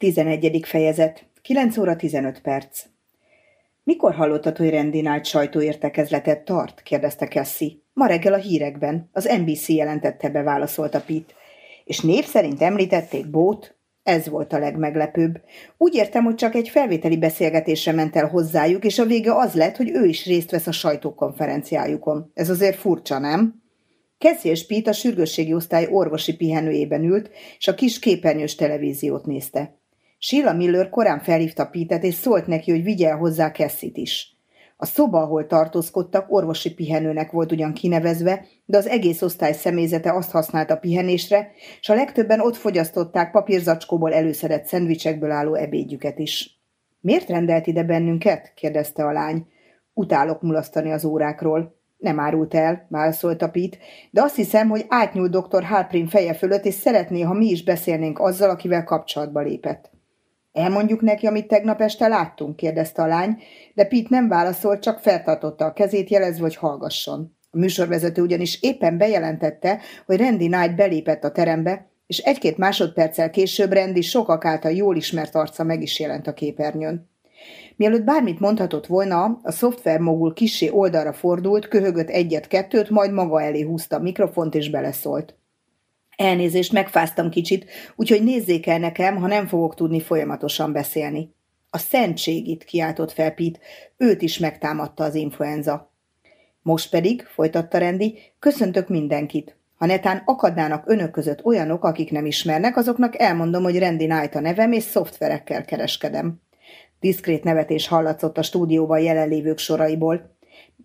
11. fejezet. 9 óra 15 perc. Mikor hallottad, hogy Randy Knight sajtóértekezletet tart? kérdezte Cassie. Ma reggel a hírekben. Az NBC jelentette be, válaszolta Pete. És név szerint említették Bót? Ez volt a legmeglepőbb. Úgy értem, hogy csak egy felvételi beszélgetésre ment el hozzájuk, és a vége az lett, hogy ő is részt vesz a sajtókonferenciájukon. Ez azért furcsa, nem? Cassie és Pete a sürgősségi osztály orvosi pihenőjében ült, és a kis képernyős televíziót nézte. Sheila Miller korán felhívta Pítet, és szólt neki, hogy vigye el hozzá Kessit is. A szoba, ahol tartózkodtak, orvosi pihenőnek volt ugyan kinevezve, de az egész osztály személyzete azt használta pihenésre, és a legtöbben ott fogyasztották papírzacskóból előszedett szendvicsekből álló ebédjüket is. Miért rendelt ide bennünket? kérdezte a lány. Utálok mulasztani az órákról. Nem árult el, válaszolta Pete, de azt hiszem, hogy átnyúlt dr. Halprin feje fölött, és szeretné, ha mi is beszélnénk azzal, akivel kapcsolatba lépett. Elmondjuk neki, amit tegnap este láttunk? kérdezte a lány, de Pete nem válaszolt, csak feltartotta a kezét, jelezve, hogy hallgasson. A műsorvezető ugyanis éppen bejelentette, hogy Randy Knight belépett a terembe, és egy-két másodperccel később Randy sokak által jól ismert arca meg is jelent a képernyőn. Mielőtt bármit mondhatott volna, a szoftvermogul kisé oldalra fordult, köhögött egyet-kettőt, majd maga elé húzta a mikrofont és beleszólt. Elnézést, megfáztam kicsit, úgyhogy nézzék el nekem, ha nem fogok tudni folyamatosan beszélni. A szentségit kiáltott fel Pete, őt is megtámadta az influenza. Most pedig, folytatta Rendi, köszöntök mindenkit. Ha netán akadnának önök között olyanok, akik nem ismernek, azoknak elmondom, hogy Randy Knight a nevem, és szoftverekkel kereskedem. Diszkrét nevetés hallatszott a stúdióban jelenlévők soraiból.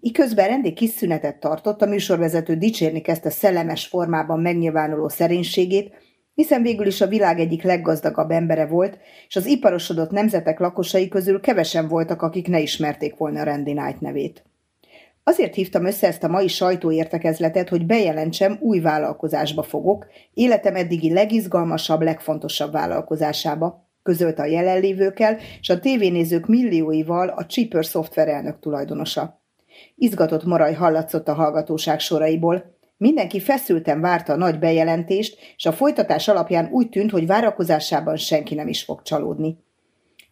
Iközben rendi kis szünetet tartott, a műsorvezető dicsérni kezdte szellemes formában megnyilvánuló szerénységét, hiszen végül is a világ egyik leggazdagabb embere volt, és az iparosodott nemzetek lakosai közül kevesen voltak, akik ne ismerték volna Randy Knight nevét. Azért hívtam össze ezt a mai sajtóértekezletet, hogy bejelentsem, új vállalkozásba fogok, életem eddigi legizgalmasabb, legfontosabb vállalkozásába, közölte a jelenlévőkkel, és a tévénézők millióival a Cheaper szoftver elnök tulajdonosa. Izgatott maraj hallatszott a hallgatóság soraiból. Mindenki feszülten várta a nagy bejelentést, és a folytatás alapján úgy tűnt, hogy várakozásában senki nem is fog csalódni.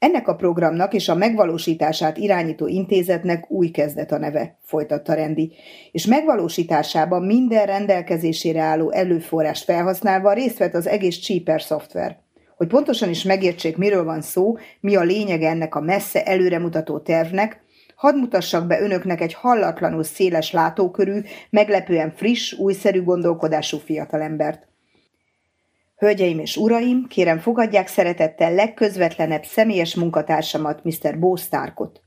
Ennek a programnak és a megvalósítását irányító intézetnek új kezdet a neve, folytatta Rendi, és megvalósításában minden rendelkezésére álló előforrást felhasználva részt vett az egész Cheaper szoftver. Hogy pontosan is megértsék, miről van szó, mi a lényege ennek a messze előremutató tervnek, Hadd mutassak be önöknek egy hallatlanul széles látókörű, meglepően friss, újszerű gondolkodású fiatalembert. Hölgyeim és uraim, kérem fogadják szeretettel legközvetlenebb személyes munkatársamat, Mr. Bo Starkot.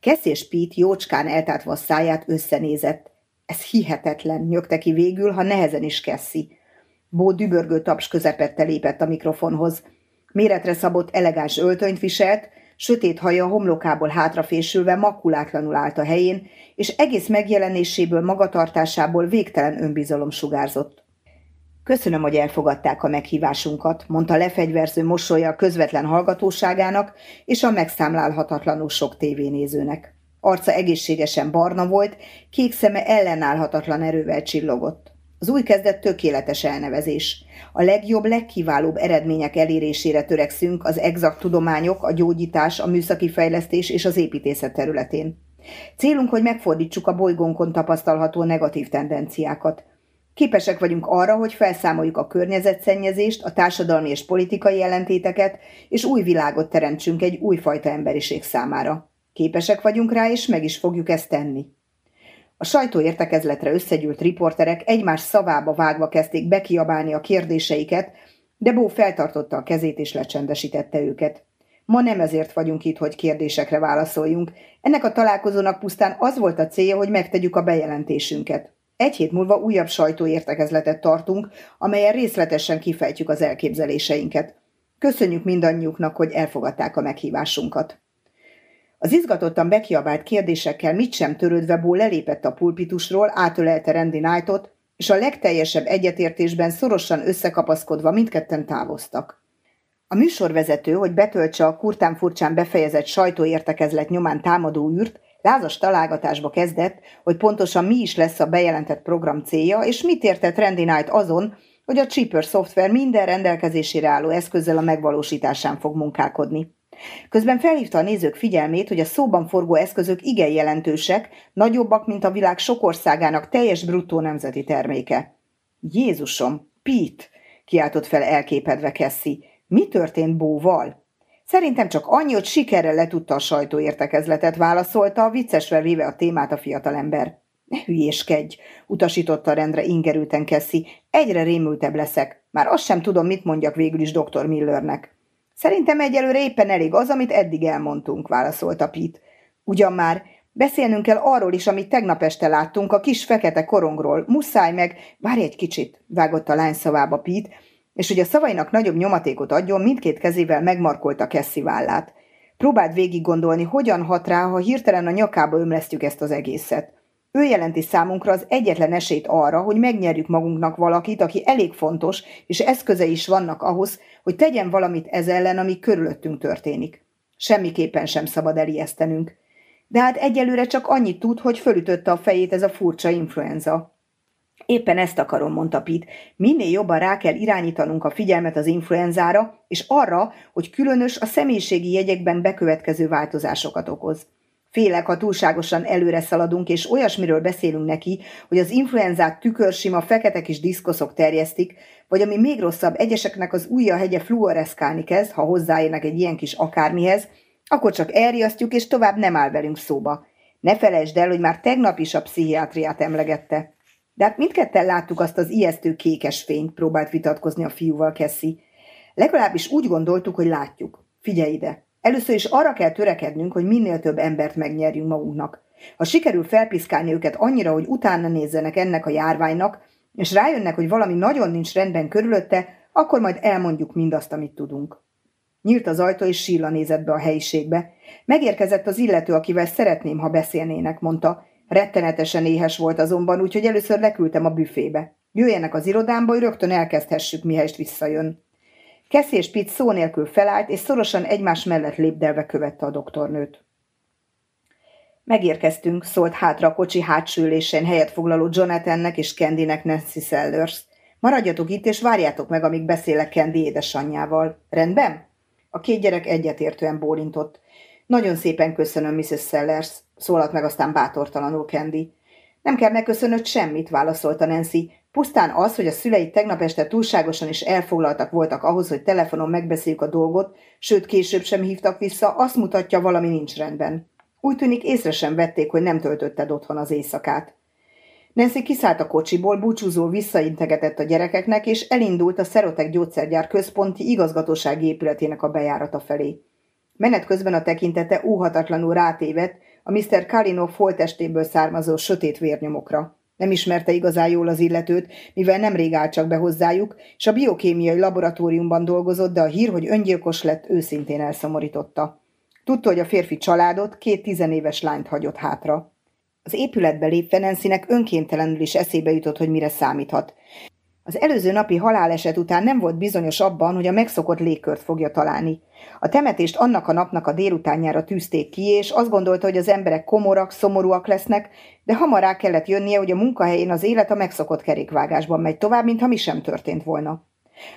Kesz és Pete jócskán eltátva a száját összenézett. Ez hihetetlen, nyögte ki végül, ha nehezen is Keszi. Bó dübörgő taps közepette lépett a mikrofonhoz. Méretre szabott elegáns öltönyt viselt, Sötét haja homlokából hátrafésülve makulátlanul állt a helyén, és egész megjelenéséből, magatartásából végtelen önbizalom sugárzott. Köszönöm, hogy elfogadták a meghívásunkat, mondta lefegyverző mosolya közvetlen hallgatóságának és a megszámlálhatatlanul sok tévénézőnek. Arca egészségesen barna volt, kék szeme ellenállhatatlan erővel csillogott. Az új kezdet tökéletes elnevezés. A legjobb, legkiválóbb eredmények elérésére törekszünk az exakt tudományok, a gyógyítás, a műszaki fejlesztés és az építészet területén. Célunk, hogy megfordítsuk a bolygónkon tapasztalható negatív tendenciákat. Képesek vagyunk arra, hogy felszámoljuk a környezetszennyezést, a társadalmi és politikai ellentéteket, és új világot teremtsünk egy újfajta emberiség számára. Képesek vagyunk rá, és meg is fogjuk ezt tenni. A sajtóértekezletre összegyűlt riporterek egymás szavába vágva kezdték bekiabálni a kérdéseiket, de Bó feltartotta a kezét és lecsendesítette őket. Ma nem ezért vagyunk itt, hogy kérdésekre válaszoljunk. Ennek a találkozónak pusztán az volt a célja, hogy megtegyük a bejelentésünket. Egy hét múlva újabb sajtóértekezletet tartunk, amelyen részletesen kifejtjük az elképzeléseinket. Köszönjük mindannyiuknak, hogy elfogadták a meghívásunkat. Az izgatottan bekiabált kérdésekkel mit sem törődve Bó lelépett a pulpitusról, átölelte Randy Knightot, és a legteljesebb egyetértésben szorosan összekapaszkodva mindketten távoztak. A műsorvezető, hogy betöltse a kurtán furcsán befejezett sajtóértekezlet nyomán támadó űrt, lázas találgatásba kezdett, hogy pontosan mi is lesz a bejelentett program célja, és mit értett Randy Knight azon, hogy a Cheaper szoftver minden rendelkezésére álló eszközzel a megvalósításán fog munkálkodni. Közben felhívta a nézők figyelmét, hogy a szóban forgó eszközök igen jelentősek, nagyobbak, mint a világ sok országának teljes bruttó nemzeti terméke. Jézusom, Pete! kiáltott fel elképedve Kessi. Mi történt Bóval? Szerintem csak annyi, hogy sikerrel letudta a sajtóértekezletet, válaszolta, viccesre véve a témát a fiatalember. Ne hülyéskedj, utasította rendre ingerülten Kessi. Egyre rémültebb leszek. Már azt sem tudom, mit mondjak végül is dr. Millernek. Szerintem egyelőre éppen elég az, amit eddig elmondtunk, válaszolta Pete. Ugyan már, beszélnünk kell arról is, amit tegnap este láttunk, a kis fekete korongról. Muszáj meg, várj egy kicsit, vágott a lány szavába Pete, és hogy a szavainak nagyobb nyomatékot adjon, mindkét kezével megmarkolta Kessi vállát. Próbáld végig gondolni, hogyan hat rá, ha hirtelen a nyakába ömlesztjük ezt az egészet. Ő jelenti számunkra az egyetlen esélyt arra, hogy megnyerjük magunknak valakit, aki elég fontos, és eszköze is vannak ahhoz, hogy tegyen valamit ez ellen, ami körülöttünk történik. Semmiképpen sem szabad elijesztenünk. De hát egyelőre csak annyit tud, hogy fölütötte a fejét ez a furcsa influenza. Éppen ezt akarom, mondta Pete. Minél jobban rá kell irányítanunk a figyelmet az influenzára, és arra, hogy különös a személyiségi jegyekben bekövetkező változásokat okoz. Félek, ha túlságosan előre szaladunk, és olyasmiről beszélünk neki, hogy az influenzát tükörsima fekete kis diszkoszok terjesztik, vagy ami még rosszabb, egyeseknek az ujja hegye fluoreszkálni kezd, ha hozzáérnek egy ilyen kis akármihez, akkor csak elriasztjuk, és tovább nem áll velünk szóba. Ne felejtsd el, hogy már tegnap is a pszichiátriát emlegette. De hát mindketten láttuk azt az ijesztő kékes fényt, próbált vitatkozni a fiúval Kessi. Legalábbis úgy gondoltuk, hogy látjuk. Figyelj ide! Először is arra kell törekednünk, hogy minél több embert megnyerjünk magunknak. Ha sikerül felpiszkálni őket annyira, hogy utána nézzenek ennek a járványnak, és rájönnek, hogy valami nagyon nincs rendben körülötte, akkor majd elmondjuk mindazt, amit tudunk. Nyílt az ajtó, és Silla nézett be a helyiségbe. Megérkezett az illető, akivel szeretném, ha beszélnének, mondta. Rettenetesen éhes volt azonban, úgyhogy először leküldtem a büfébe. Jöjjenek az irodámba, hogy rögtön elkezdhessük, mihelyest visszajön. Keszi és Pitt szó nélkül felállt, és szorosan egymás mellett lépdelve követte a doktornőt. Megérkeztünk, szólt hátra a kocsi hátsó ülésén helyet foglaló Jonathannek és Candynek Nancy Sellers. Maradjatok itt, és várjátok meg, amíg beszélek Candy édesanyjával. Rendben? A két gyerek egyetértően bólintott. Nagyon szépen köszönöm, Mrs. Sellers, szólalt meg aztán bátortalanul Candy. Nem kell megköszönöd semmit, válaszolta Nancy. Pusztán az, hogy a szülei tegnap este túlságosan is elfoglaltak voltak ahhoz, hogy telefonon megbeszéljük a dolgot, sőt később sem hívtak vissza, azt mutatja, valami nincs rendben. Úgy tűnik észre sem vették, hogy nem töltötted otthon az éjszakát. Nancy kiszállt a kocsiból, búcsúzó visszaintegetett a gyerekeknek, és elindult a Szerotek gyógyszergyár központi igazgatósági épületének a bejárata felé. Menet közben a tekintete óhatatlanul rátévett a Mr. Kalinov holtestéből származó sötét vérnyomokra. Nem ismerte igazán jól az illetőt, mivel nemrég állt csak be hozzájuk, és a biokémiai laboratóriumban dolgozott, de a hír, hogy öngyilkos lett, őszintén elszomorította. Tudta, hogy a férfi családot, két tizenéves lányt hagyott hátra. Az épületbe lépve Nancynek önkéntelenül is eszébe jutott, hogy mire számíthat. Az előző napi haláleset után nem volt bizonyos abban, hogy a megszokott légkört fogja találni. A temetést annak a napnak a délutánjára tűzték ki, és azt gondolta, hogy az emberek komorak, szomorúak lesznek, de hamar rá kellett jönnie, hogy a munkahelyén az élet a megszokott kerékvágásban megy tovább, mintha mi sem történt volna.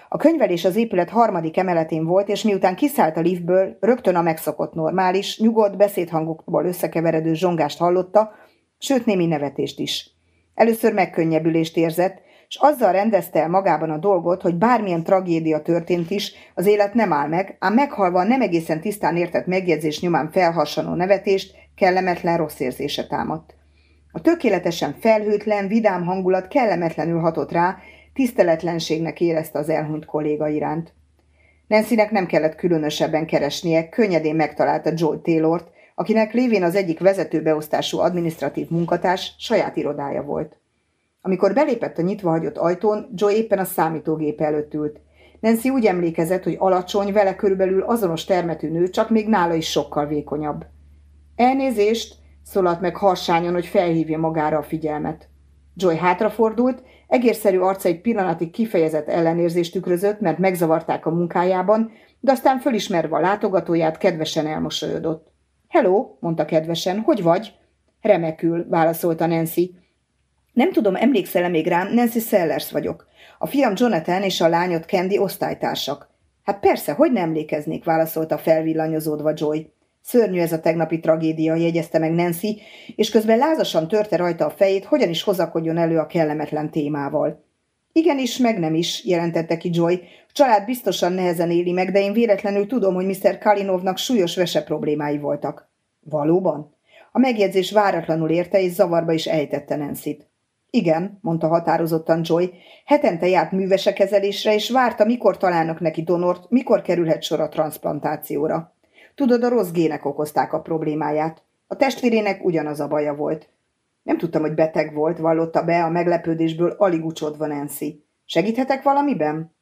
A könyvelés az épület harmadik emeletén volt, és miután kiszállt a liftből, rögtön a megszokott normális, nyugodt beszédhangokból összekeveredő zsongást hallotta, sőt némi nevetést is. Először megkönnyebbülést érzett, és azzal rendezte el magában a dolgot, hogy bármilyen tragédia történt is, az élet nem áll meg, ám meghalva a nem egészen tisztán értett megjegyzés nyomán felhassanó nevetést, kellemetlen rossz érzése támadt. A tökéletesen felhőtlen, vidám hangulat kellemetlenül hatott rá, tiszteletlenségnek érezte az elhunyt kolléga iránt. Nancynek nem kellett különösebben keresnie, könnyedén megtalálta Joel Taylort, akinek lévén az egyik vezetőbeosztású adminisztratív munkatárs saját irodája volt. Amikor belépett a nyitva hagyott ajtón, Joe éppen a számítógép előtt ült. Nancy úgy emlékezett, hogy alacsony, vele körülbelül azonos termetű nő, csak még nála is sokkal vékonyabb. Elnézést, szólalt meg harsányon, hogy felhívja magára a figyelmet. Joy hátrafordult, egérszerű arca egy pillanatig kifejezett ellenérzést tükrözött, mert megzavarták a munkájában, de aztán fölismerve a látogatóját kedvesen elmosolyodott. Hello, mondta kedvesen, hogy vagy? Remekül, válaszolta Nancy. Nem tudom, emlékszel-e még rám, Nancy Sellers vagyok. A fiam Jonathan és a lányot Candy osztálytársak. Hát persze, hogy nem emlékeznék, válaszolta felvillanyozódva Joy. Szörnyű ez a tegnapi tragédia, jegyezte meg Nancy, és közben lázasan törte rajta a fejét, hogyan is hozakodjon elő a kellemetlen témával. Igenis, meg nem is, jelentette ki Joy. A család biztosan nehezen éli meg, de én véletlenül tudom, hogy Mr. Kalinovnak súlyos vese problémái voltak. Valóban? A megjegyzés váratlanul érte, és zavarba is ejtette Nancy-t. Igen, mondta határozottan Joy. Hetente járt művese kezelésre, és várta, mikor találnak neki donort, mikor kerülhet sor a transplantációra. Tudod, a rossz gének okozták a problémáját. A testvérének ugyanaz a baja volt. Nem tudtam, hogy beteg volt, vallotta be a meglepődésből alig ucsodva Nancy. Segíthetek valamiben?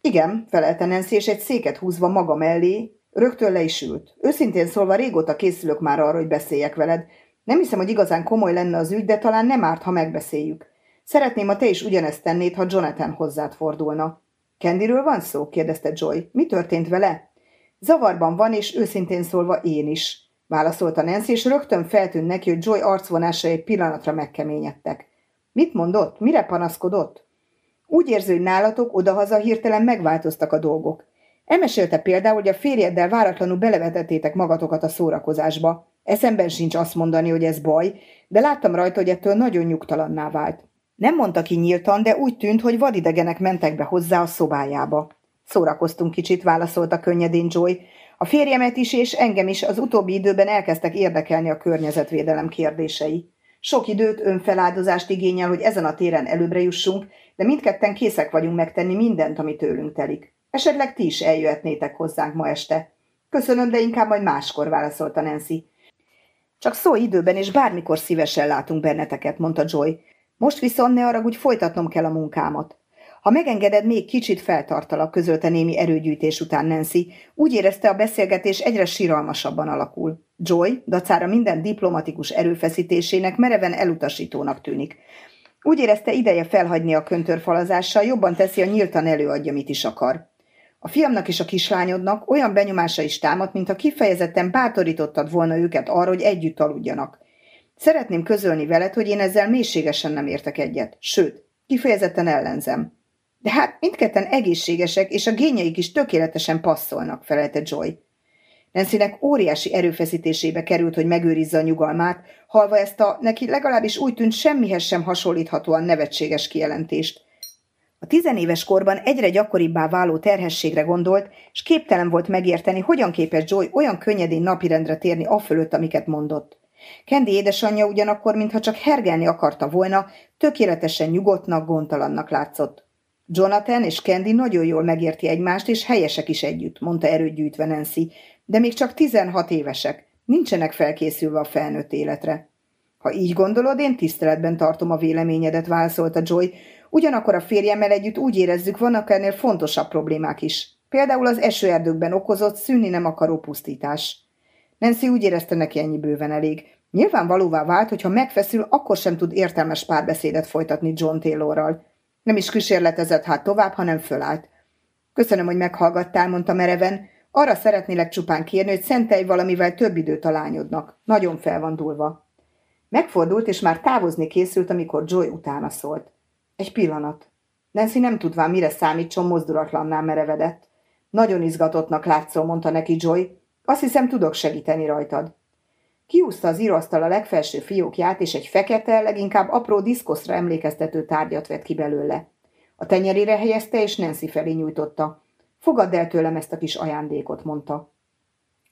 Igen, felelte Nancy, és egy széket húzva maga mellé, rögtön le is ült. Őszintén szólva régóta készülök már arra, hogy beszéljek veled. Nem hiszem, hogy igazán komoly lenne az ügy, de talán nem árt, ha megbeszéljük. Szeretném, ha te is ugyanezt tennéd, ha Jonathan hozzád fordulna. Kendiről van szó? kérdezte Joy. Mi történt vele? Zavarban van, és őszintén szólva én is, válaszolta Nancy, és rögtön feltűnt neki, hogy Joy arcvonása egy pillanatra megkeményedtek. Mit mondott? Mire panaszkodott? Úgy érzi, hogy nálatok odahaza hirtelen megváltoztak a dolgok. Elmesélte például, hogy a férjeddel váratlanul belevetettétek magatokat a szórakozásba. Eszemben sincs azt mondani, hogy ez baj, de láttam rajta, hogy ettől nagyon nyugtalanná vált. Nem mondta ki nyíltan, de úgy tűnt, hogy vadidegenek mentek be hozzá a szobájába. Szórakoztunk kicsit, válaszolta könnyedén Joy. A férjemet is és engem is az utóbbi időben elkezdtek érdekelni a környezetvédelem kérdései. Sok időt, önfeláldozást igényel, hogy ezen a téren előbbre jussunk, de mindketten készek vagyunk megtenni mindent, ami tőlünk telik. Esetleg ti is eljöhetnétek hozzánk ma este. Köszönöm, de inkább majd máskor, válaszolta Nancy. Csak szó időben, és bármikor szívesen látunk benneteket, mondta Joy. Most viszont ne hogy folytatnom kell a munkámat. Ha megengeded, még kicsit feltartalak, közölte némi erőgyűjtés után Nancy. Úgy érezte, a beszélgetés egyre síralmasabban alakul. Joy, dacára minden diplomatikus erőfeszítésének mereven elutasítónak tűnik. Úgy érezte ideje felhagyni a köntörfalazással, jobban teszi, a nyíltan előadja, mit is akar. A fiamnak és a kislányodnak olyan benyomása is támadt, mintha kifejezetten bátorítottad volna őket arra, hogy együtt aludjanak. Szeretném közölni veled, hogy én ezzel mélységesen nem értek egyet, sőt, kifejezetten ellenzem. De hát mindketten egészségesek, és a gényeik is tökéletesen passzolnak, felelte Joy. Nancynek óriási erőfeszítésébe került, hogy megőrizze a nyugalmát, halva ezt a neki legalábbis úgy tűnt semmihez sem hasonlíthatóan nevetséges kijelentést. A tizenéves korban egyre gyakoribbá váló terhességre gondolt, és képtelen volt megérteni, hogyan képes Joy olyan könnyedén napirendre térni afölött, amiket mondott. Kendi édesanyja ugyanakkor, mintha csak hergelni akarta volna, tökéletesen nyugodtnak, gondtalannak látszott. Jonathan és Candy nagyon jól megérti egymást, és helyesek is együtt, mondta erőt Nancy, de még csak 16 évesek, nincsenek felkészülve a felnőtt életre. Ha így gondolod, én tiszteletben tartom a véleményedet, válaszolta Joy, ugyanakkor a férjemmel együtt úgy érezzük, vannak ennél fontosabb problémák is. Például az esőerdőkben okozott szűnni nem akaró pusztítás. Nancy úgy érezte neki ennyi bőven elég. Nyilvánvalóvá vált, hogy ha megfeszül, akkor sem tud értelmes párbeszédet folytatni John Taylorral. Nem is kísérletezett hát tovább, hanem fölállt. Köszönöm, hogy meghallgattál, mondta mereven. Arra szeretnélek csupán kérni, hogy szentelj valamivel több időt a lányodnak. Nagyon fel van dúlva. Megfordult, és már távozni készült, amikor Joy utána szólt. Egy pillanat. Nancy nem tudván, mire számítson, mozdulatlanná merevedett. Nagyon izgatottnak látszol, mondta neki Joy. Azt hiszem, tudok segíteni rajtad. Kiúzta az íróasztal a legfelső fiókját, és egy fekete, leginkább apró diszkoszra emlékeztető tárgyat vett ki belőle. A tenyerére helyezte, és Nancy felé nyújtotta. Fogadd el tőlem ezt a kis ajándékot, mondta.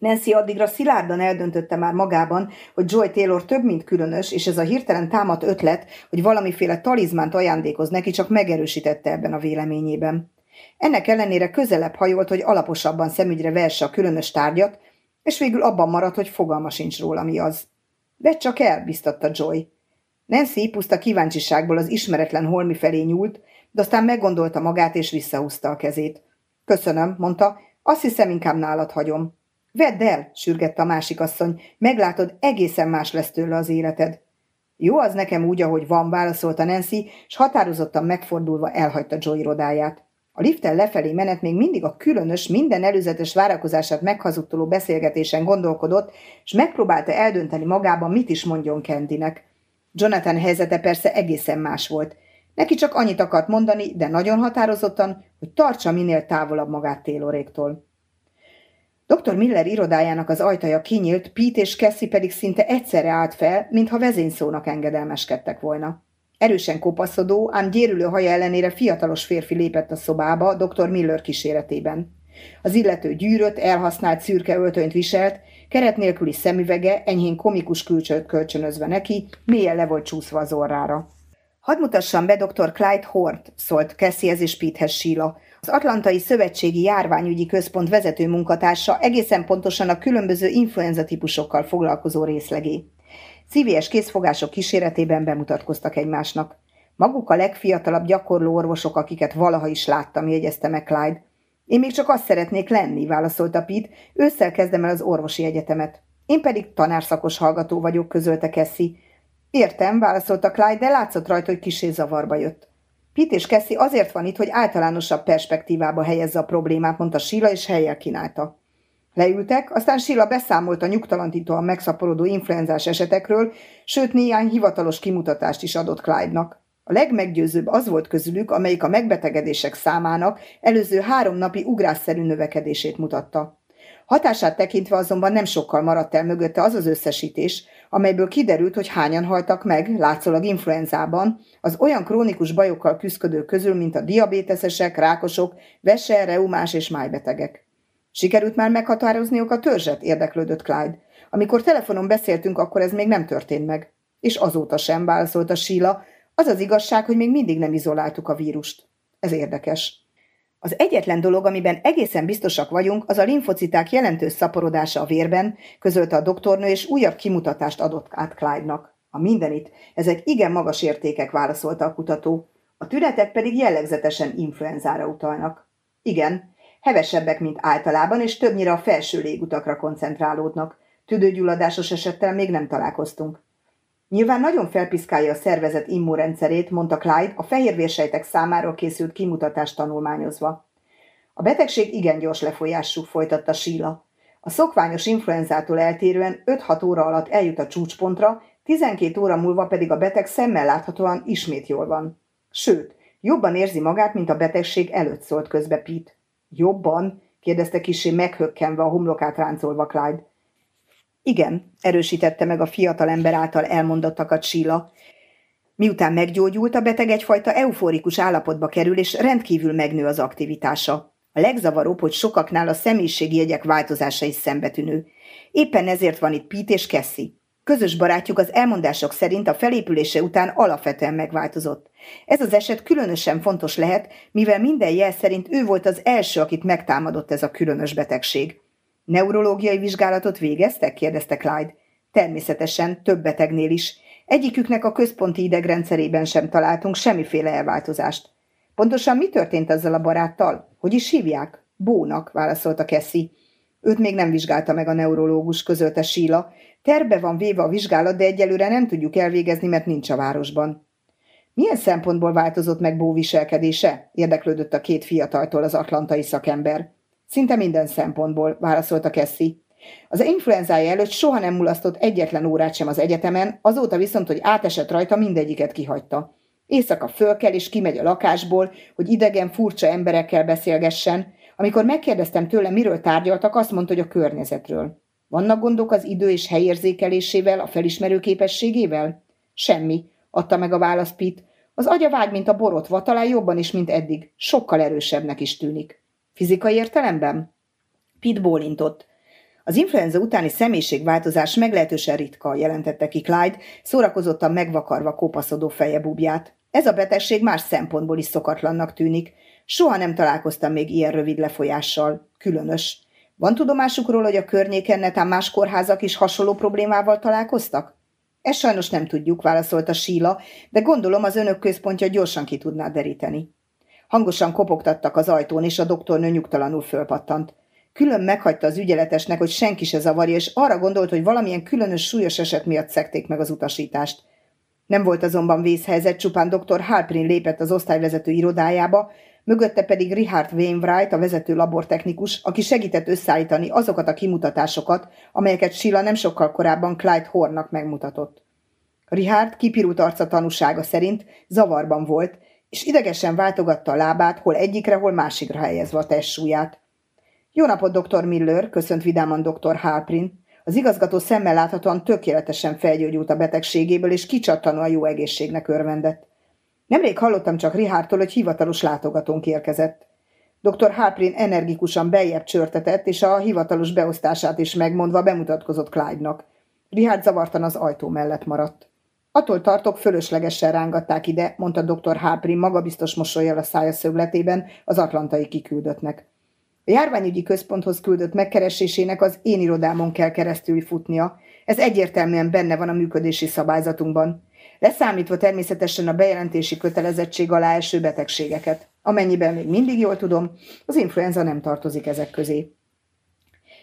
Nancy addigra szilárdan eldöntötte már magában, hogy Joy Taylor több, mint különös, és ez a hirtelen támadt ötlet, hogy valamiféle talizmánt ajándékoz neki, csak megerősítette ebben a véleményében. Ennek ellenére közelebb hajolt, hogy alaposabban szemügyre verse a különös tárgyat, és végül abban maradt, hogy fogalma sincs róla, mi az. Vedd csak el, biztatta Joy. Nancy puszta kíváncsiságból az ismeretlen holmi felé nyúlt, de aztán meggondolta magát, és visszahúzta a kezét. Köszönöm, mondta, azt hiszem, inkább nálad hagyom. Vedd el, sürgette a másik asszony, meglátod, egészen más lesz tőle az életed. Jó az nekem úgy, ahogy van, válaszolta Nancy, és határozottan megfordulva elhagyta Joy irodáját. A liften lefelé menet még mindig a különös, minden előzetes várakozását meghazudtoló beszélgetésen gondolkodott, és megpróbálta eldönteni magában, mit is mondjon Kendinek. Jonathan helyzete persze egészen más volt. Neki csak annyit akart mondani, de nagyon határozottan, hogy tartsa minél távolabb magát Tayloréktól. Dr. Miller irodájának az ajtaja kinyílt, Pete és Cassie pedig szinte egyszerre állt fel, mintha vezényszónak engedelmeskedtek volna. Erősen kopaszodó, ám gyérülő haja ellenére fiatalos férfi lépett a szobába dr. Miller kíséretében. Az illető gyűrött, elhasznált szürke öltönyt viselt, keret nélküli szemüvege, enyhén komikus külcsőt kölcsönözve neki, mélyen le volt csúszva az orrára. Hadd mutassam be dr. Clyde Hort, szólt Cassiehez és Petehez Sheila, az Atlantai Szövetségi Járványügyi Központ vezető munkatársa egészen pontosan a különböző influenza típusokkal foglalkozó részlegé. CVS készfogások kíséretében bemutatkoztak egymásnak. Maguk a legfiatalabb gyakorló orvosok, akiket valaha is láttam, jegyezte meg Clyde. Én még csak azt szeretnék lenni, válaszolta Pete, ősszel kezdem el az orvosi egyetemet. Én pedig tanárszakos hallgató vagyok, közölte Cassie. Értem, válaszolta Clyde, de látszott rajta, hogy kisé zavarba jött. Pete és Cassie azért van itt, hogy általánosabb perspektívába helyezze a problémát, mondta Sheila, és helyel kínálta. Leültek, aztán Silla beszámolt a nyugtalantítóan megszaporodó influenzás esetekről, sőt néhány hivatalos kimutatást is adott Clyde-nak. A legmeggyőzőbb az volt közülük, amelyik a megbetegedések számának előző három napi ugrásszerű növekedését mutatta. Hatását tekintve azonban nem sokkal maradt el mögötte az az összesítés, amelyből kiderült, hogy hányan haltak meg, látszólag influenzában, az olyan krónikus bajokkal küzdködők közül, mint a diabéteszesek, rákosok, vese, reumás és májbetegek. Sikerült már meghatározniuk a törzset? érdeklődött Clyde. Amikor telefonon beszéltünk, akkor ez még nem történt meg. És azóta sem, válaszolta Sheila. Az az igazság, hogy még mindig nem izoláltuk a vírust. Ez érdekes. Az egyetlen dolog, amiben egészen biztosak vagyunk, az a linfociták jelentős szaporodása a vérben, közölte a doktornő, és újabb kimutatást adott át Clyde-nak. A mindenit, ezek igen magas értékek, válaszolta a kutató. A tünetek pedig jellegzetesen influenzára utalnak. Igen, Hevesebbek, mint általában, és többnyire a felső légutakra koncentrálódnak. Tüdőgyulladásos esettel még nem találkoztunk. Nyilván nagyon felpiszkálja a szervezet immunrendszerét, mondta Clyde, a fehérvérsejtek számáról készült kimutatást tanulmányozva. A betegség igen gyors lefolyású, folytatta Síla. A szokványos influenzától eltérően 5-6 óra alatt eljut a csúcspontra, 12 óra múlva pedig a beteg szemmel láthatóan ismét jól van. Sőt, jobban érzi magát, mint a betegség előtt szólt közbe Pete. Jobban? kérdezte kisé meghökkenve a homlokát ráncolva Clyde. Igen, erősítette meg a fiatal ember által elmondottakat Sheila. Miután meggyógyult, a beteg egyfajta euforikus állapotba kerül, és rendkívül megnő az aktivitása. A legzavaróbb, hogy sokaknál a személyiségi jegyek változása is szembetűnő. Éppen ezért van itt Pete és Cassie. Közös barátjuk az elmondások szerint a felépülése után alapvetően megváltozott. Ez az eset különösen fontos lehet, mivel minden jel szerint ő volt az első, akit megtámadott ez a különös betegség. Neurológiai vizsgálatot végeztek? kérdezte Clyde. Természetesen, több betegnél is. Egyiküknek a központi idegrendszerében sem találtunk semmiféle elváltozást. Pontosan mi történt ezzel a baráttal? Hogy is hívják? Bónak, válaszolta Cassie. Őt még nem vizsgálta meg a neurológus, közölte Síla. Terbe van véve a vizsgálat, de egyelőre nem tudjuk elvégezni, mert nincs a városban. Milyen szempontból változott meg Bó viselkedése? érdeklődött a két fiataltól az atlantai szakember. Szinte minden szempontból, válaszolta Cassie. Az influenzája előtt soha nem mulasztott egyetlen órát sem az egyetemen, azóta viszont, hogy átesett rajta, mindegyiket kihagyta. Éjszaka fölkel és kimegy a lakásból, hogy idegen, furcsa emberekkel beszélgessen. Amikor megkérdeztem tőle, miről tárgyaltak, azt mondta, hogy a környezetről. Vannak gondok az idő és helyérzékelésével, a felismerő képességével? Semmi, adta meg a választ Pitt. Az agya vágy, mint a borotva, talán jobban is, mint eddig. Sokkal erősebbnek is tűnik. Fizikai értelemben? Pitt bólintott. Az influenza utáni személyiségváltozás meglehetősen ritka, jelentette ki Clyde, szórakozottan megvakarva kopaszodó feje bubját. Ez a betegség más szempontból is szokatlannak tűnik. Soha nem találkoztam még ilyen rövid lefolyással. Különös. Van tudomásukról, hogy a környéken netán más kórházak is hasonló problémával találkoztak? Ezt sajnos nem tudjuk, válaszolta Síla, de gondolom az önök központja gyorsan ki tudná deríteni. Hangosan kopogtattak az ajtón, és a doktornő nyugtalanul fölpattant. Külön meghagyta az ügyeletesnek, hogy senki se zavarja, és arra gondolt, hogy valamilyen különös súlyos eset miatt szekték meg az utasítást. Nem volt azonban vészhelyzet, csupán dr. Halprin lépett az osztályvezető irodájába, mögötte pedig Richard Wainwright, a vezető labortechnikus, aki segített összeállítani azokat a kimutatásokat, amelyeket Sheila nem sokkal korábban Clyde Hornnak megmutatott. Richard kipirult arca tanúsága szerint zavarban volt, és idegesen váltogatta a lábát, hol egyikre, hol másikra helyezve a testsúlyát. Jó napot, dr. Miller, köszönt vidáman dr. Halprin. Az igazgató szemmel láthatóan tökéletesen felgyógyult a betegségéből, és kicsattanó a jó egészségnek örvendett. Nemrég hallottam csak Richardtól, hogy hivatalos látogatónk érkezett. Dr. Halprin energikusan beljebb csörtetett, és a hivatalos beosztását is megmondva bemutatkozott Clyde-nak. Richard zavartan az ajtó mellett maradt. Attól tartok, fölöslegesen rángatták ide, mondta dr. Halprin magabiztos mosolyjal a szája szögletében az atlantai kiküldöttnek. A járványügyi központhoz küldött megkeresésének az én irodámon kell keresztül futnia. Ez egyértelműen benne van a működési szabályzatunkban. Leszámítva természetesen a bejelentési kötelezettség alá eső betegségeket. Amennyiben még mindig jól tudom, az influenza nem tartozik ezek közé.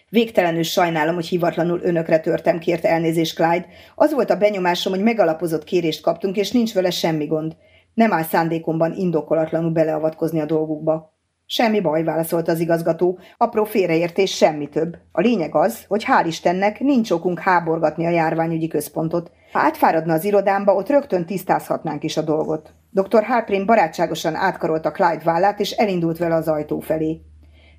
Végtelenül sajnálom, hogy hivatlanul önökre törtem, kért elnézést Clyde. Az volt a benyomásom, hogy megalapozott kérést kaptunk, és nincs vele semmi gond. Nem áll szándékomban indokolatlanul beleavatkozni a dolgukba. Semmi baj, válaszolt az igazgató. Apró félreértés, semmi több. A lényeg az, hogy hál' Istennek nincs okunk háborgatni a járványügyi központot. Ha átfáradna az irodámba, ott rögtön tisztázhatnánk is a dolgot. Dr. Harprin barátságosan átkarolta Clyde vállát, és elindult vele az ajtó felé.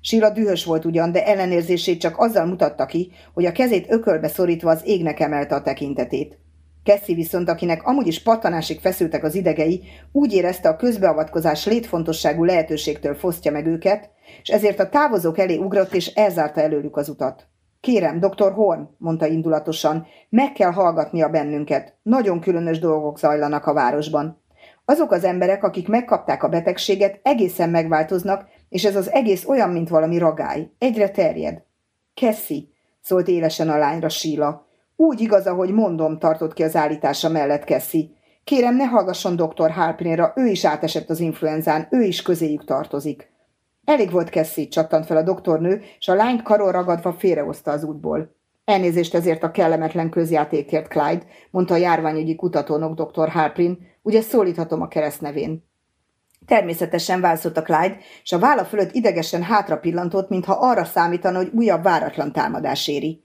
Sila dühös volt ugyan, de ellenérzését csak azzal mutatta ki, hogy a kezét ökölbe szorítva az égnek emelte a tekintetét. Kessi viszont, akinek amúgy is pattanásig feszültek az idegei, úgy érezte a közbeavatkozás létfontosságú lehetőségtől fosztja meg őket, és ezért a távozók elé ugrott és elzárta előlük az utat. Kérem, dr. Horn, mondta indulatosan, meg kell hallgatnia bennünket. Nagyon különös dolgok zajlanak a városban. Azok az emberek, akik megkapták a betegséget, egészen megváltoznak, és ez az egész olyan, mint valami ragály. Egyre terjed. Kessi, szólt élesen a lányra Síla. Úgy igaz, ahogy mondom, tartott ki az állítása mellett Kessi. Kérem, ne hallgasson dr. Harpinra, ő is átesett az influenzán, ő is közéjük tartozik. Elég volt Kessi, csattant fel a doktornő, és a lányt karol ragadva félrehozta az útból. Elnézést ezért a kellemetlen közjátékért, Clyde, mondta a járványügyi kutatónok dr. Harpin, ugye szólíthatom a keresztnevén. Természetesen válaszolt a Clyde, és a válla fölött idegesen hátra pillantott, mintha arra számítana, hogy újabb váratlan támadás éri.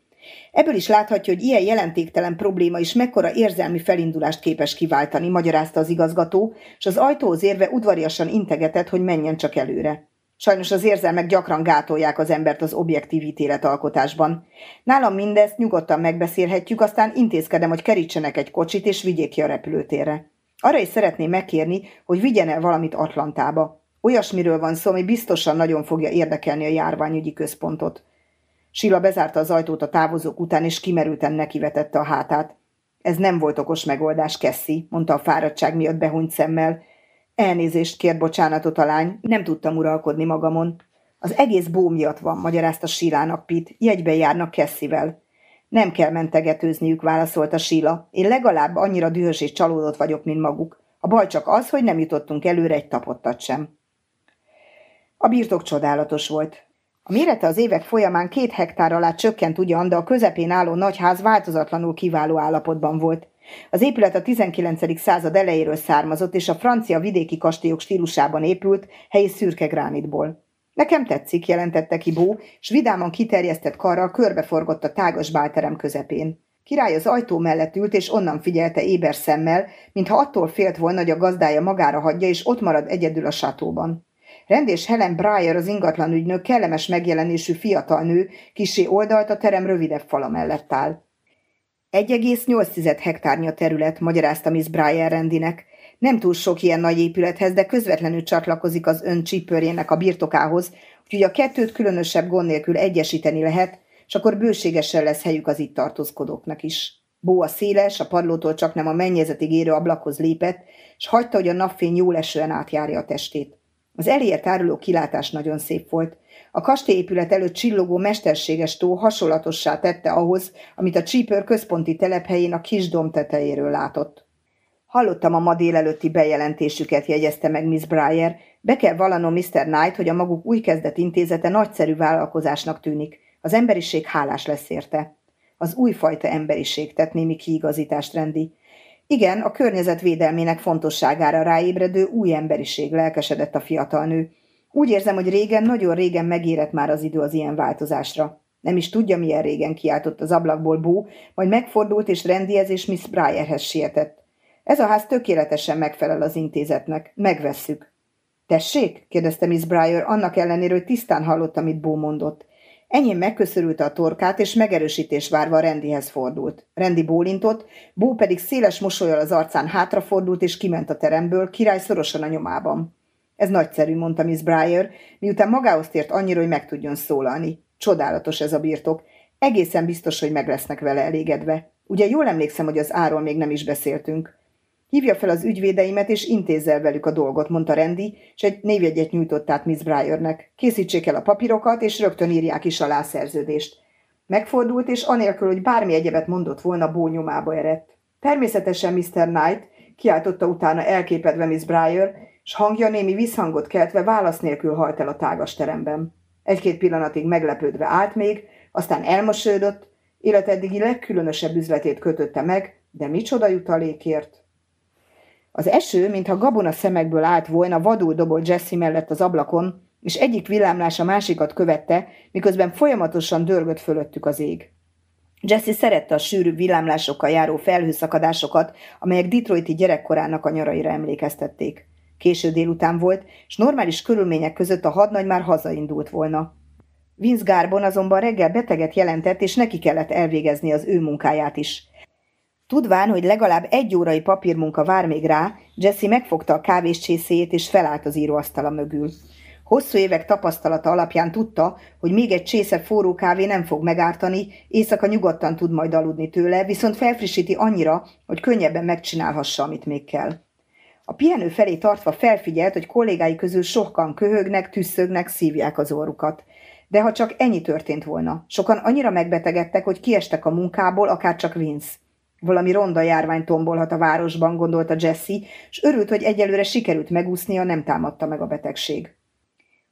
Ebből is láthatja, hogy ilyen jelentéktelen probléma is mekkora érzelmi felindulást képes kiváltani, magyarázta az igazgató, és az ajtóhoz érve udvariasan integetett, hogy menjen csak előre. Sajnos az érzelmek gyakran gátolják az embert az objektív ítéletalkotásban. Nálam mindezt nyugodtan megbeszélhetjük, aztán intézkedem, hogy kerítsenek egy kocsit, és vigyék ki a repülőtérre. Arra is szeretném megkérni, hogy vigyen el valamit Atlantába. Olyasmiről van szó, ami biztosan nagyon fogja érdekelni a járványügyi központot. Sila bezárta az ajtót a távozók után, és kimerülten nekivetette a hátát. Ez nem volt okos megoldás, Kessi, mondta a fáradtság miatt behunyt szemmel. Elnézést kért bocsánatot a lány, nem tudtam uralkodni magamon. Az egész bó miatt van, magyarázta Silának Pit, jegybe járnak Kessivel. Nem kell mentegetőzniük, válaszolta Sila. Én legalább annyira dühös és csalódott vagyok, mint maguk. A baj csak az, hogy nem jutottunk előre egy tapottat sem. A birtok csodálatos volt. A mérete az évek folyamán két hektár alá csökkent ugyan, de a közepén álló nagyház változatlanul kiváló állapotban volt. Az épület a 19. század elejéről származott, és a francia vidéki kastélyok stílusában épült, helyi szürke gránitból. Nekem tetszik, jelentette ki Bó, s vidáman kiterjesztett karral körbeforgott a tágas bálterem közepén. Király az ajtó mellett ült, és onnan figyelte éber szemmel, mintha attól félt volna, hogy a gazdája magára hagyja, és ott marad egyedül a sátóban. Rendés Helen Breyer az ingatlan ügynök kellemes megjelenésű fiatal nő, kisé oldalt a terem rövidebb fala mellett áll. 1,8 hektárnya terület, magyarázta Miss Breyer rendinek. Nem túl sok ilyen nagy épülethez, de közvetlenül csatlakozik az ön csípőrjének a birtokához, úgyhogy a kettőt különösebb gond nélkül egyesíteni lehet, és akkor bőségesen lesz helyük az itt tartózkodóknak is. Bó a széles, a padlótól csak nem a mennyezetig érő ablakhoz lépett, és hagyta, hogy a napfény jól esően átjárja a testét. Az eléért áruló kilátás nagyon szép volt. A kastélyépület előtt csillogó mesterséges tó hasonlatossá tette ahhoz, amit a csípőr központi telephelyén a kis domb tetejéről látott. Hallottam a ma délelőtti bejelentésüket, jegyezte meg Miss Breyer. Be kell vallanom Mr. Knight, hogy a maguk új kezdet intézete nagyszerű vállalkozásnak tűnik. Az emberiség hálás lesz érte. Az újfajta emberiség tett némi kiigazítást rendi. Igen, a környezet védelmének fontosságára ráébredő új emberiség lelkesedett a fiatal nő. Úgy érzem, hogy régen, nagyon régen megérett már az idő az ilyen változásra. Nem is tudja, milyen régen kiáltott az ablakból Bó, majd megfordult és Randyhez és Miss Bryerhez sietett. Ez a ház tökéletesen megfelel az intézetnek. Megvesszük. Tessék? kérdezte Miss Bryer, annak ellenére, hogy tisztán hallott, amit Bó mondott. Enyém megköszörülte a torkát, és megerősítés várva Rendihez fordult. Rendi bólintott, Bó pedig széles mosolyal az arcán hátrafordult, és kiment a teremből, király szorosan a nyomában. Ez nagyszerű, mondta Miss Bryer, miután magához tért annyira, hogy meg tudjon szólalni. Csodálatos ez a birtok. Egészen biztos, hogy meg lesznek vele elégedve. Ugye jól emlékszem, hogy az áról még nem is beszéltünk. Hívja fel az ügyvédeimet, és intézzel velük a dolgot, mondta Rendi, és egy névjegyet nyújtott át Miss Bryernek. Készítsék el a papírokat, és rögtön írják is alá szerződést. Megfordult, és anélkül, hogy bármi egyebet mondott volna, bó nyomába erett. Természetesen Mr. Knight, kiáltotta utána elképedve Miss Bryer, s hangja némi visszhangot keltve válasz nélkül halt el a tágas teremben. Egy-két pillanatig meglepődve állt még, aztán elmosődött, élet eddigi legkülönösebb üzletét kötötte meg, de micsoda jutalékért. Az eső, mintha gabona szemekből állt volna, vadul dobolt Jesse mellett az ablakon, és egyik villámlás a másikat követte, miközben folyamatosan dörgött fölöttük az ég. Jesse szerette a sűrű villámlásokkal járó felhőszakadásokat, amelyek Detroiti gyerekkorának a nyaraira emlékeztették. Késő délután volt, és normális körülmények között a hadnagy már hazaindult volna. Vince Garbon azonban reggel beteget jelentett, és neki kellett elvégezni az ő munkáját is. Tudván, hogy legalább egy órai papírmunka vár még rá, Jesse megfogta a kávéscsészéjét és felállt az íróasztala mögül. Hosszú évek tapasztalata alapján tudta, hogy még egy csésze forró kávé nem fog megártani, éjszaka nyugodtan tud majd aludni tőle, viszont felfrissíti annyira, hogy könnyebben megcsinálhassa, amit még kell. A pihenő felé tartva felfigyelt, hogy kollégái közül sokan köhögnek, tüsszögnek, szívják az orrukat. De ha csak ennyi történt volna. Sokan annyira megbetegedtek, hogy kiestek a munkából, akár csak Vince. Valami ronda járvány tombolhat a városban, gondolta Jesse, és örült, hogy egyelőre sikerült megúsznia, nem támadta meg a betegség.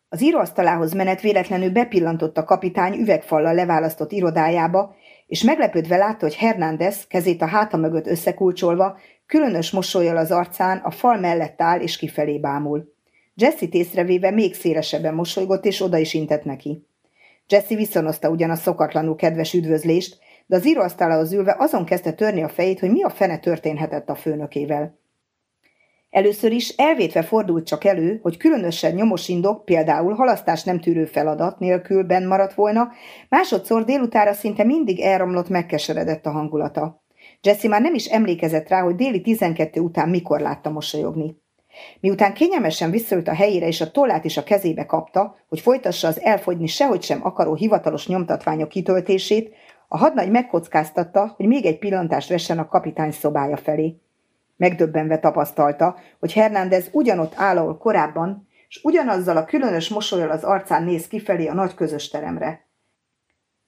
Az íróasztalához menet véletlenül bepillantott a kapitány üvegfallal leválasztott irodájába, és meglepődve látta, hogy Hernández, kezét a háta mögött összekulcsolva, különös mosolyal az arcán a fal mellett áll és kifelé bámul. Jesse észrevéve még szélesebben mosolygott, és oda is intett neki. Jesse viszonozta ugyan a szokatlanul kedves üdvözlést, de az íróasztalához ülve azon kezdte törni a fejét, hogy mi a fene történhetett a főnökével. Először is elvétve fordult csak elő, hogy különösen nyomos indok, például halasztás nem tűrő feladat nélkül benn maradt volna, másodszor délutára szinte mindig elromlott, megkeseredett a hangulata. Jesse már nem is emlékezett rá, hogy déli 12 után mikor látta mosolyogni. Miután kényelmesen visszaült a helyére és a tollát is a kezébe kapta, hogy folytassa az elfogyni sehogy sem akaró hivatalos nyomtatványok kitöltését, a hadnagy megkockáztatta, hogy még egy pillantást vessen a kapitány szobája felé. Megdöbbenve tapasztalta, hogy Hernández ugyanott áll, ahol korábban, és ugyanazzal a különös mosolyal az arcán néz kifelé a nagy közös teremre.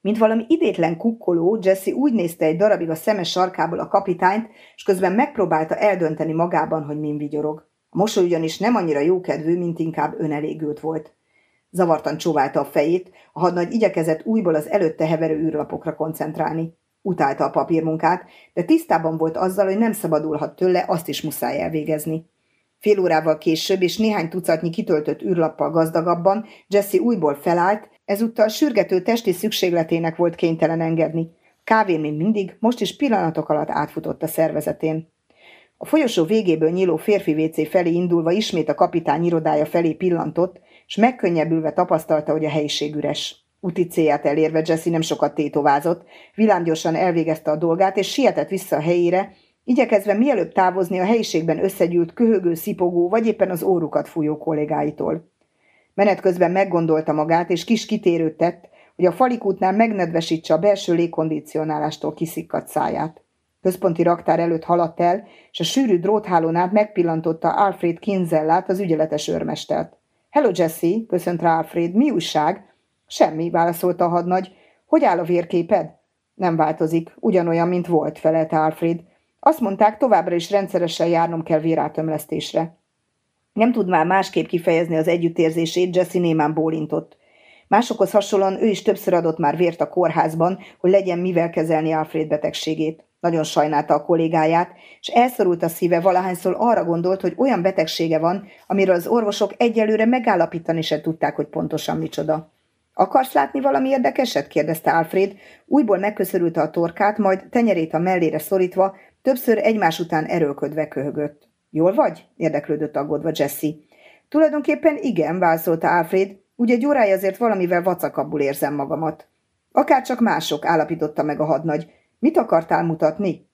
Mint valami idétlen kukkoló, Jesse úgy nézte egy darabig a szemes sarkából a kapitányt, és közben megpróbálta eldönteni magában, hogy min vigyorog. A mosoly ugyanis nem annyira jókedvű, mint inkább önelégült volt. Zavartan csóválta a fejét, a hadnagy igyekezett újból az előtte heverő űrlapokra koncentrálni. Utálta a papírmunkát, de tisztában volt azzal, hogy nem szabadulhat tőle, azt is muszáj elvégezni. Fél órával később és néhány tucatnyi kitöltött űrlappal gazdagabban Jesse újból felállt, ezúttal sürgető testi szükségletének volt kénytelen engedni. Kávén, mint mindig, most is pillanatok alatt átfutott a szervezetén. A folyosó végéből nyíló férfi WC felé indulva ismét a kapitány irodája felé pillantott, és megkönnyebbülve tapasztalta, hogy a helyiség üres. Úti célját elérve Jesse nem sokat tétovázott, villámgyorsan elvégezte a dolgát, és sietett vissza a helyére, igyekezve mielőbb távozni a helyiségben összegyűlt köhögő, szipogó, vagy éppen az órukat fújó kollégáitól. Menet közben meggondolta magát, és kis kitérőt tett, hogy a falikútnál megnedvesítse a belső légkondicionálástól kiszikkadt száját. Központi raktár előtt haladt el, és a sűrű dróthálón át megpillantotta Alfred Kinzellát, az ügyeletes őrmestert. Hello, Jesse, köszönt rá Alfred, mi újság? Semmi, válaszolta a hadnagy. Hogy áll a vérképed? Nem változik, ugyanolyan, mint volt, felelte Alfred. Azt mondták, továbbra is rendszeresen járnom kell vérátömlesztésre. Nem tud már másképp kifejezni az együttérzését, Jesse némán bólintott. Másokhoz hasonlóan ő is többször adott már vért a kórházban, hogy legyen mivel kezelni Alfred betegségét. Nagyon sajnálta a kollégáját, és elszorult a szíve valahányszor arra gondolt, hogy olyan betegsége van, amiről az orvosok egyelőre megállapítani se tudták, hogy pontosan micsoda. Akarsz látni valami érdekeset? kérdezte Alfred, újból megköszörülte a torkát, majd tenyerét a mellére szorítva, többször egymás után erőlködve köhögött. Jól vagy? érdeklődött aggódva Jesse. Tulajdonképpen igen, válaszolta Alfred, úgy egy azért valamivel vacakabbul érzem magamat. Akár csak mások, állapította meg a hadnagy. Mit akartál mutatni?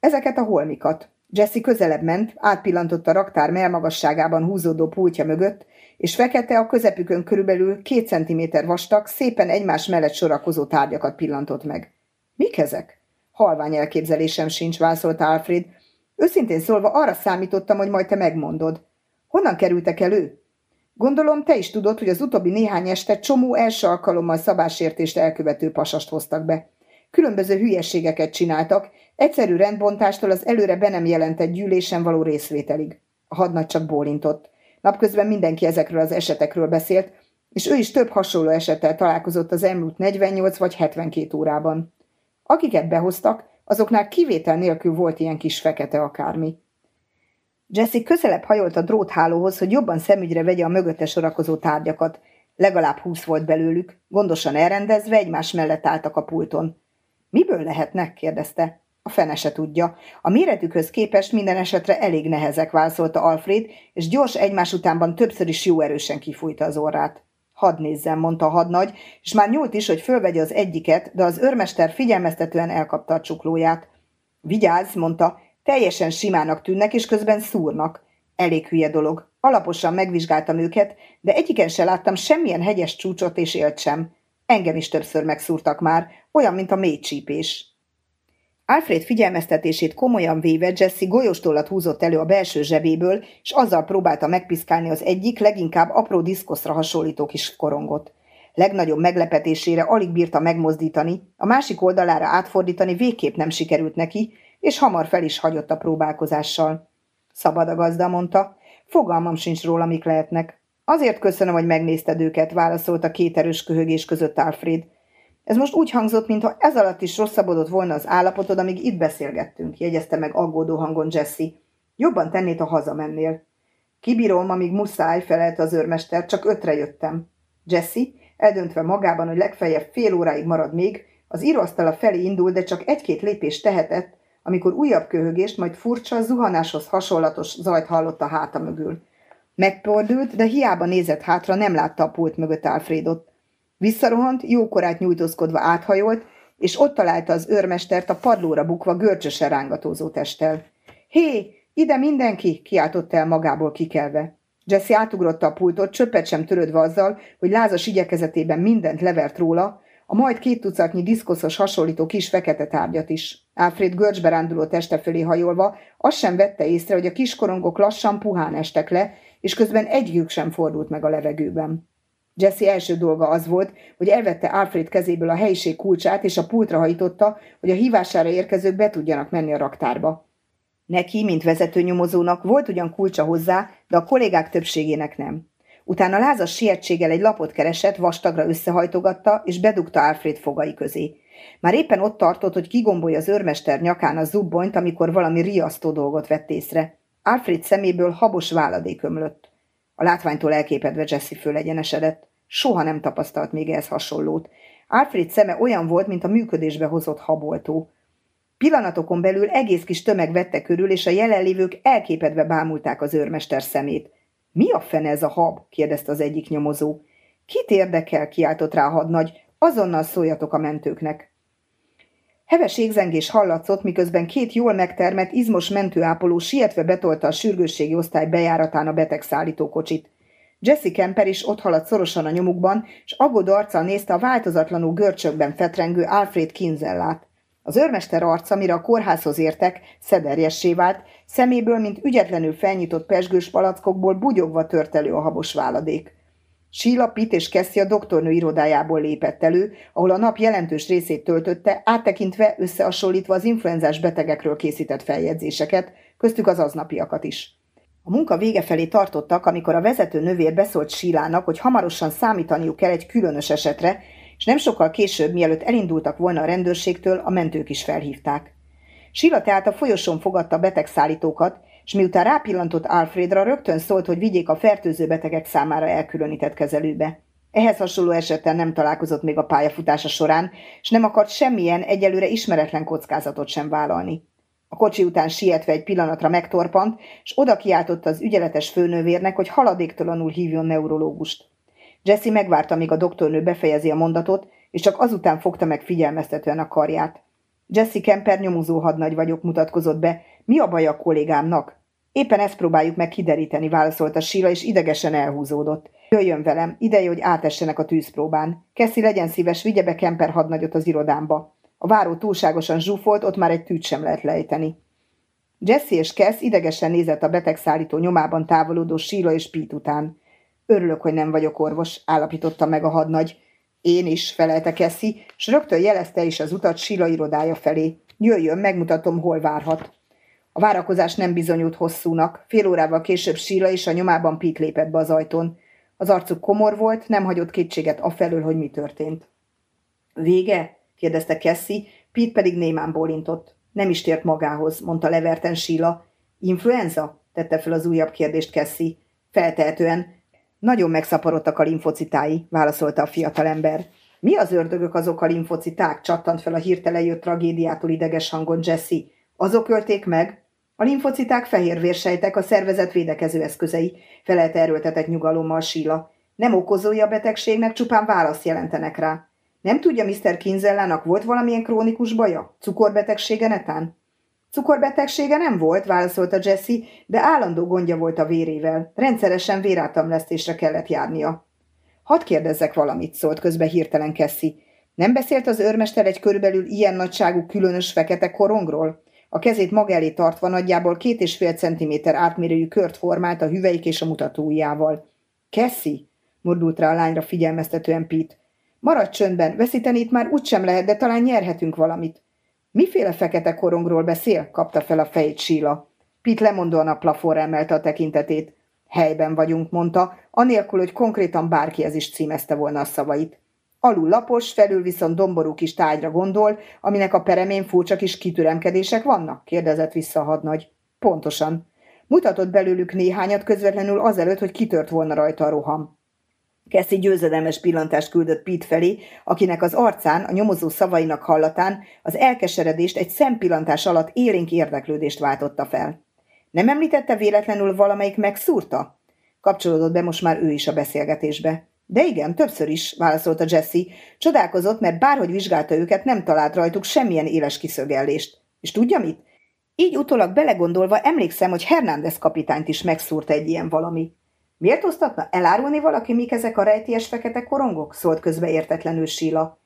Ezeket a holmikat. Jesse közelebb ment, átpillantott a raktár melmagasságában húzódó pultja mögött, és fekete a közepükön körülbelül két centiméter vastag, szépen egymás mellett sorakozó tárgyakat pillantott meg. Mik ezek? Halvány elképzelésem sincs, válaszolt Alfred. Őszintén szólva arra számítottam, hogy majd te megmondod. Honnan kerültek elő? Gondolom, te is tudod, hogy az utóbbi néhány este csomó első alkalommal szabásértést elkövető pasast hoztak be. Különböző hülyeségeket csináltak, egyszerű rendbontástól az előre be nem jelentett gyűlésen való részvételig. A hadnagy csak bólintott. Napközben mindenki ezekről az esetekről beszélt, és ő is több hasonló esettel találkozott az elmúlt 48 vagy 72 órában. Akiket behoztak, azoknál kivétel nélkül volt ilyen kis fekete akármi. Jesse közelebb hajolt a dróthálóhoz, hogy jobban szemügyre vegye a mögötte sorakozó tárgyakat. Legalább húsz volt belőlük, gondosan elrendezve egymás mellett álltak a pulton. Miből lehetnek? kérdezte. A fene se tudja. A méretükhöz képest minden esetre elég nehezek, válaszolta Alfred, és gyors egymás utánban többször is jó erősen kifújta az orrát. Hadd nézzem, mondta a hadnagy, és már nyúlt is, hogy fölvegye az egyiket, de az őrmester figyelmeztetően elkapta a csuklóját. Vigyázz, mondta, teljesen simának tűnnek, és közben szúrnak. Elég hülye dolog. Alaposan megvizsgáltam őket, de egyiken se láttam semmilyen hegyes csúcsot és élt sem. Engem is többször megszúrtak már, olyan, mint a mélycsípés. Alfred figyelmeztetését komolyan véve Jesse golyóstollat húzott elő a belső zsebéből, és azzal próbálta megpiszkálni az egyik, leginkább apró diszkoszra hasonlító kis korongot. Legnagyobb meglepetésére alig bírta megmozdítani, a másik oldalára átfordítani végképp nem sikerült neki, és hamar fel is hagyott a próbálkozással. Szabad a gazda, mondta. Fogalmam sincs róla, mik lehetnek. Azért köszönöm, hogy megnézted őket, válaszolta két erős köhögés között Alfred. Ez most úgy hangzott, mintha ez alatt is rosszabbodott volna az állapotod, amíg itt beszélgettünk, jegyezte meg aggódó hangon Jesse. Jobban tennét, ha hazamennél. Kibírom, amíg muszáj, felelte az őrmester, csak ötre jöttem. Jesse, eldöntve magában, hogy legfeljebb fél óráig marad még, az íróasztala felé indul, de csak egy-két lépést tehetett, amikor újabb köhögést, majd furcsa, zuhanáshoz hasonlatos zajt hallott a háta mögül. Megpordult, de hiába nézett hátra, nem látta a pult mögött Alfredot. Visszarohant, jókorát nyújtózkodva áthajolt, és ott találta az őrmestert a padlóra bukva görcsösen rángatózó testtel. Hé, ide mindenki! kiáltott el magából kikelve. Jesse átugrotta a pultot, csöppet sem törődve azzal, hogy lázas igyekezetében mindent levert róla, a majd két tucatnyi diszkoszos hasonlító kis fekete tárgyat is. Alfred görcsbe ránduló teste fölé hajolva, azt sem vette észre, hogy a kiskorongok lassan puhán estek le, és közben egyikük sem fordult meg a levegőben. Jesse első dolga az volt, hogy elvette Alfred kezéből a helyiség kulcsát, és a pultra hajtotta, hogy a hívására érkezők be tudjanak menni a raktárba. Neki, mint vezetőnyomozónak volt ugyan kulcsa hozzá, de a kollégák többségének nem. Utána lázas sietséggel egy lapot keresett, vastagra összehajtogatta, és bedugta Alfred fogai közé. Már éppen ott tartott, hogy kigombolja az őrmester nyakán a zubbonyt, amikor valami riasztó dolgot vett észre. Alfred szeméből habos váladék ömlött. A látványtól elképedve Jesse fölegyenesedett. Soha nem tapasztalt még ehhez hasonlót. Alfred szeme olyan volt, mint a működésbe hozott haboltó. Pillanatokon belül egész kis tömeg vette körül, és a jelenlévők elképedve bámulták az őrmester szemét. – Mi a fene ez a hab? – kérdezte az egyik nyomozó. – Kit érdekel? – kiáltott rá a hadnagy. – Azonnal szóljatok a mentőknek. Heves égzengés hallatszott, miközben két jól megtermett, izmos mentőápoló sietve betolta a sürgősségi osztály bejáratán a betegszállító kocsit. Jesse Kemper is ott haladt szorosan a nyomukban, és aggódó arccal nézte a változatlanul görcsökben fetrengő Alfred Kinzellát. Az őrmester arca, mire a kórházhoz értek, szederjessé vált, szeméből, mint ügyetlenül felnyitott pesgős palackokból bugyogva tört elő a habos váladék. Sheila Pitt és Cassie a doktornő irodájából lépett elő, ahol a nap jelentős részét töltötte, áttekintve, összehasonlítva az influenzás betegekről készített feljegyzéseket, köztük az aznapiakat is. A munka vége felé tartottak, amikor a vezető nővér beszólt Sílának, hogy hamarosan számítaniuk kell egy különös esetre, és nem sokkal később, mielőtt elindultak volna a rendőrségtől, a mentők is felhívták. Síla tehát a folyosón fogadta betegszállítókat, és miután rápillantott Alfredra, rögtön szólt, hogy vigyék a fertőző betegek számára elkülönített kezelőbe. Ehhez hasonló esettel nem találkozott még a pályafutása során, és nem akart semmilyen egyelőre ismeretlen kockázatot sem vállalni. A kocsi után sietve egy pillanatra megtorpant, és oda kiáltotta az ügyeletes főnővérnek, hogy haladéktalanul hívjon neurológust. Jesse megvárta, míg a doktornő befejezi a mondatot, és csak azután fogta meg figyelmeztetően a karját. Jesse Kemper nyomozó hadnagy vagyok, mutatkozott be. Mi a baj a kollégámnak? Éppen ezt próbáljuk meg kideríteni, válaszolta Sila, és idegesen elhúzódott. Jöjjön velem, ideje, hogy átessenek a tűzpróbán. Keszi, legyen szíves, vigye be Kemper hadnagyot az irodámba. A váró túlságosan zsúfolt, ott már egy tűt sem lehet lejteni. Jesse és Kess idegesen nézett a betegszállító nyomában távolodó Síla és Pete után. Örülök, hogy nem vagyok orvos, állapította meg a hadnagy. Én is, felelte Kessi, s rögtön jelezte is az utat Sila irodája felé. Jöjjön, megmutatom, hol várhat. A várakozás nem bizonyult hosszúnak. Fél órával később Sila és a nyomában Pete lépett be az ajtón. Az arcuk komor volt, nem hagyott kétséget afelől, hogy mi történt. Vége? kérdezte Kessi, Pete pedig némán bólintott. Nem is tért magához, mondta leverten Sila. Influenza? tette fel az újabb kérdést Kessi. Feltehetően. Nagyon megszaporodtak a limfocitái, válaszolta a fiatalember. Mi az ördögök azok a limfociták? csattant fel a hirtelen jött tragédiától ideges hangon Jesse. Azok ölték meg? A limfociták fehér vérsejtek, a szervezet védekező eszközei, felelte erőltetett nyugalommal Síla. Nem okozója a betegségnek, csupán választ jelentenek rá. Nem tudja Mr. Kinzellának volt valamilyen krónikus baja? Cukorbetegsége netán? Cukorbetegsége nem volt, válaszolta Jesse, de állandó gondja volt a vérével. Rendszeresen vérátamlesztésre kellett járnia. Hadd kérdezzek valamit, szólt közbe hirtelen Kessi. Nem beszélt az őrmester egy körülbelül ilyen nagyságú különös fekete korongról? A kezét maga elé tartva nagyjából két és fél centiméter átmérőjű kört formált a hüveik és a mutatójával. Kessi, mordult rá a lányra figyelmeztetően Pete. Maradj csöndben, veszíteni itt már úgysem lehet, de talán nyerhetünk valamit. Miféle fekete korongról beszél? kapta fel a fejét Síla. Pit lemondóan a plafonra emelte a tekintetét. Helyben vagyunk, mondta, anélkül, hogy konkrétan bárkihez is címezte volna a szavait. Alul lapos, felül viszont domború kis tájra gondol, aminek a peremén furcsa kis kitüremkedések vannak? kérdezett vissza a hadnagy. Pontosan. Mutatott belőlük néhányat közvetlenül azelőtt, hogy kitört volna rajta a roham. Keszi győzedelmes pillantást küldött Pete felé, akinek az arcán, a nyomozó szavainak hallatán az elkeseredést egy szempillantás alatt élénk érdeklődést váltotta fel. Nem említette véletlenül valamelyik megszúrta? Kapcsolódott be most már ő is a beszélgetésbe. De igen, többször is, válaszolta Jesse. Csodálkozott, mert bárhogy vizsgálta őket, nem talált rajtuk semmilyen éles kiszögellést. És tudja mit? Így utólag belegondolva emlékszem, hogy Hernández kapitányt is megszúrta egy ilyen valami. Miért osztatna elárulni valaki, mik ezek a rejtélyes fekete korongok? szólt közbe értetlenül Síla.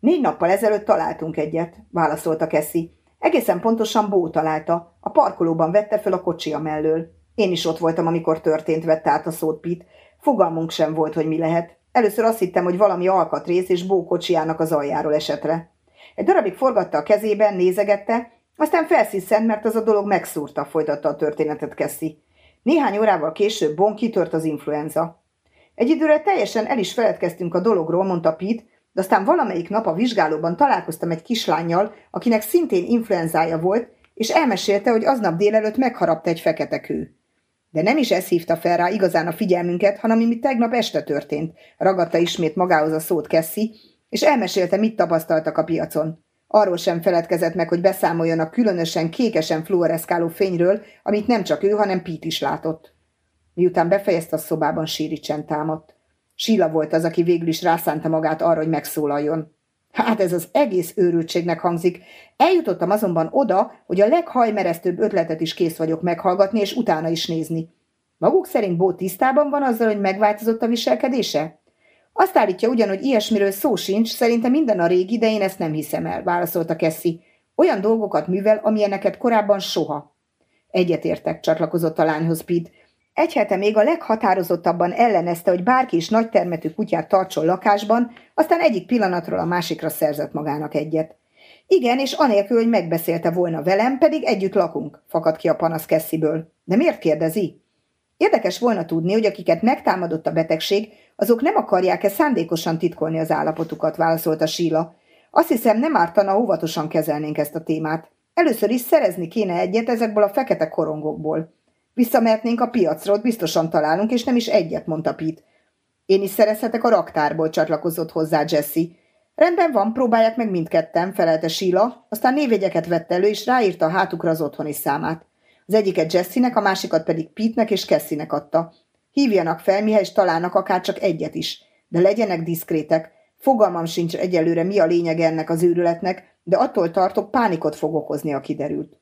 Négy nappal ezelőtt találtunk egyet, válaszolta Keszi. Egészen pontosan Bó találta. A parkolóban vette fel a kocsia mellől. Én is ott voltam, amikor történt, vette át a szót Pit. Fogalmunk sem volt, hogy mi lehet. Először azt hittem, hogy valami alkatrész és Bó kocsiának az aljáról esetre. Egy darabig forgatta a kezében, nézegette, aztán felsziszent, mert az a dolog megszúrta, folytatta a történetet Keszi. Néhány órával később Bon kitört az influenza. Egy időre teljesen el is feledkeztünk a dologról, mondta Pete, de aztán valamelyik nap a vizsgálóban találkoztam egy kislányjal, akinek szintén influenzája volt, és elmesélte, hogy aznap délelőtt megharapta egy fekete kő. De nem is ez hívta fel rá igazán a figyelmünket, hanem ami tegnap este történt, ragadta ismét magához a szót Kessi, és elmesélte, mit tapasztaltak a piacon. Arról sem feledkezett meg, hogy beszámoljon a különösen kékesen fluoreszkáló fényről, amit nem csak ő, hanem Pete is látott. Miután befejezte a szobában, síri támadt. Síla volt az, aki végül is rászánta magát arra, hogy megszólaljon. Hát ez az egész őrültségnek hangzik. Eljutottam azonban oda, hogy a leghajmeresztőbb ötletet is kész vagyok meghallgatni, és utána is nézni. Maguk szerint Bó tisztában van azzal, hogy megváltozott a viselkedése? Azt állítja ugyan, hogy ilyesmiről szó sincs, szerintem minden a régi, de én ezt nem hiszem el, válaszolta Kessi. Olyan dolgokat művel, amilyeneket korábban soha. Egyetértek, csatlakozott a lányhoz Pete. Egy hete még a leghatározottabban ellenezte, hogy bárki is nagytermetű kutyát tartson lakásban, aztán egyik pillanatról a másikra szerzett magának egyet. Igen, és anélkül, hogy megbeszélte volna velem, pedig együtt lakunk, fakadt ki a panasz Kessiből. De miért kérdezi? Érdekes volna tudni, hogy akiket megtámadott a betegség, azok nem akarják-e szándékosan titkolni az állapotukat, válaszolta Síla. Azt hiszem, nem ártana, óvatosan kezelnénk ezt a témát. Először is szerezni kéne egyet ezekből a fekete korongokból. Visszamehetnénk a piacra, biztosan találunk, és nem is egyet, mondta Pete. Én is szerezhetek a raktárból, csatlakozott hozzá Jesse. Rendben van, próbálják meg mindketten, felelte Sheila, aztán névjegyeket vett elő, és ráírta a hátukra az otthoni számát. Az egyiket Jessinek, a másikat pedig Pete-nek és Cassie-nek adta. Hívjanak fel, mihez találnak akár csak egyet is, de legyenek diszkrétek. Fogalmam sincs egyelőre, mi a lényeg ennek az őrületnek, de attól tartok, pánikot fog okozni, a kiderült.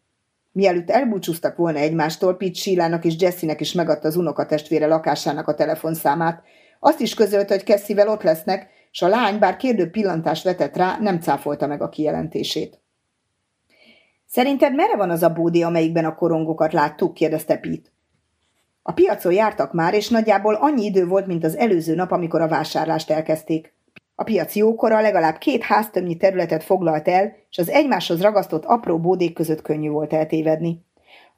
Mielőtt elbúcsúztak volna egymástól, Pete Sílának és Jessinek is megadta az unokatestvére lakásának a telefonszámát. Azt is közölte, hogy Kessivel ott lesznek, s a lány, bár kérdő pillantást vetett rá, nem cáfolta meg a kijelentését. Szerinted merre van az a bódi, amelyikben a korongokat láttuk? kérdezte Pete. A piacon jártak már, és nagyjából annyi idő volt, mint az előző nap, amikor a vásárlást elkezdték. A piac jókora legalább két háztömnyi területet foglalt el, és az egymáshoz ragasztott apró bódék között könnyű volt eltévedni.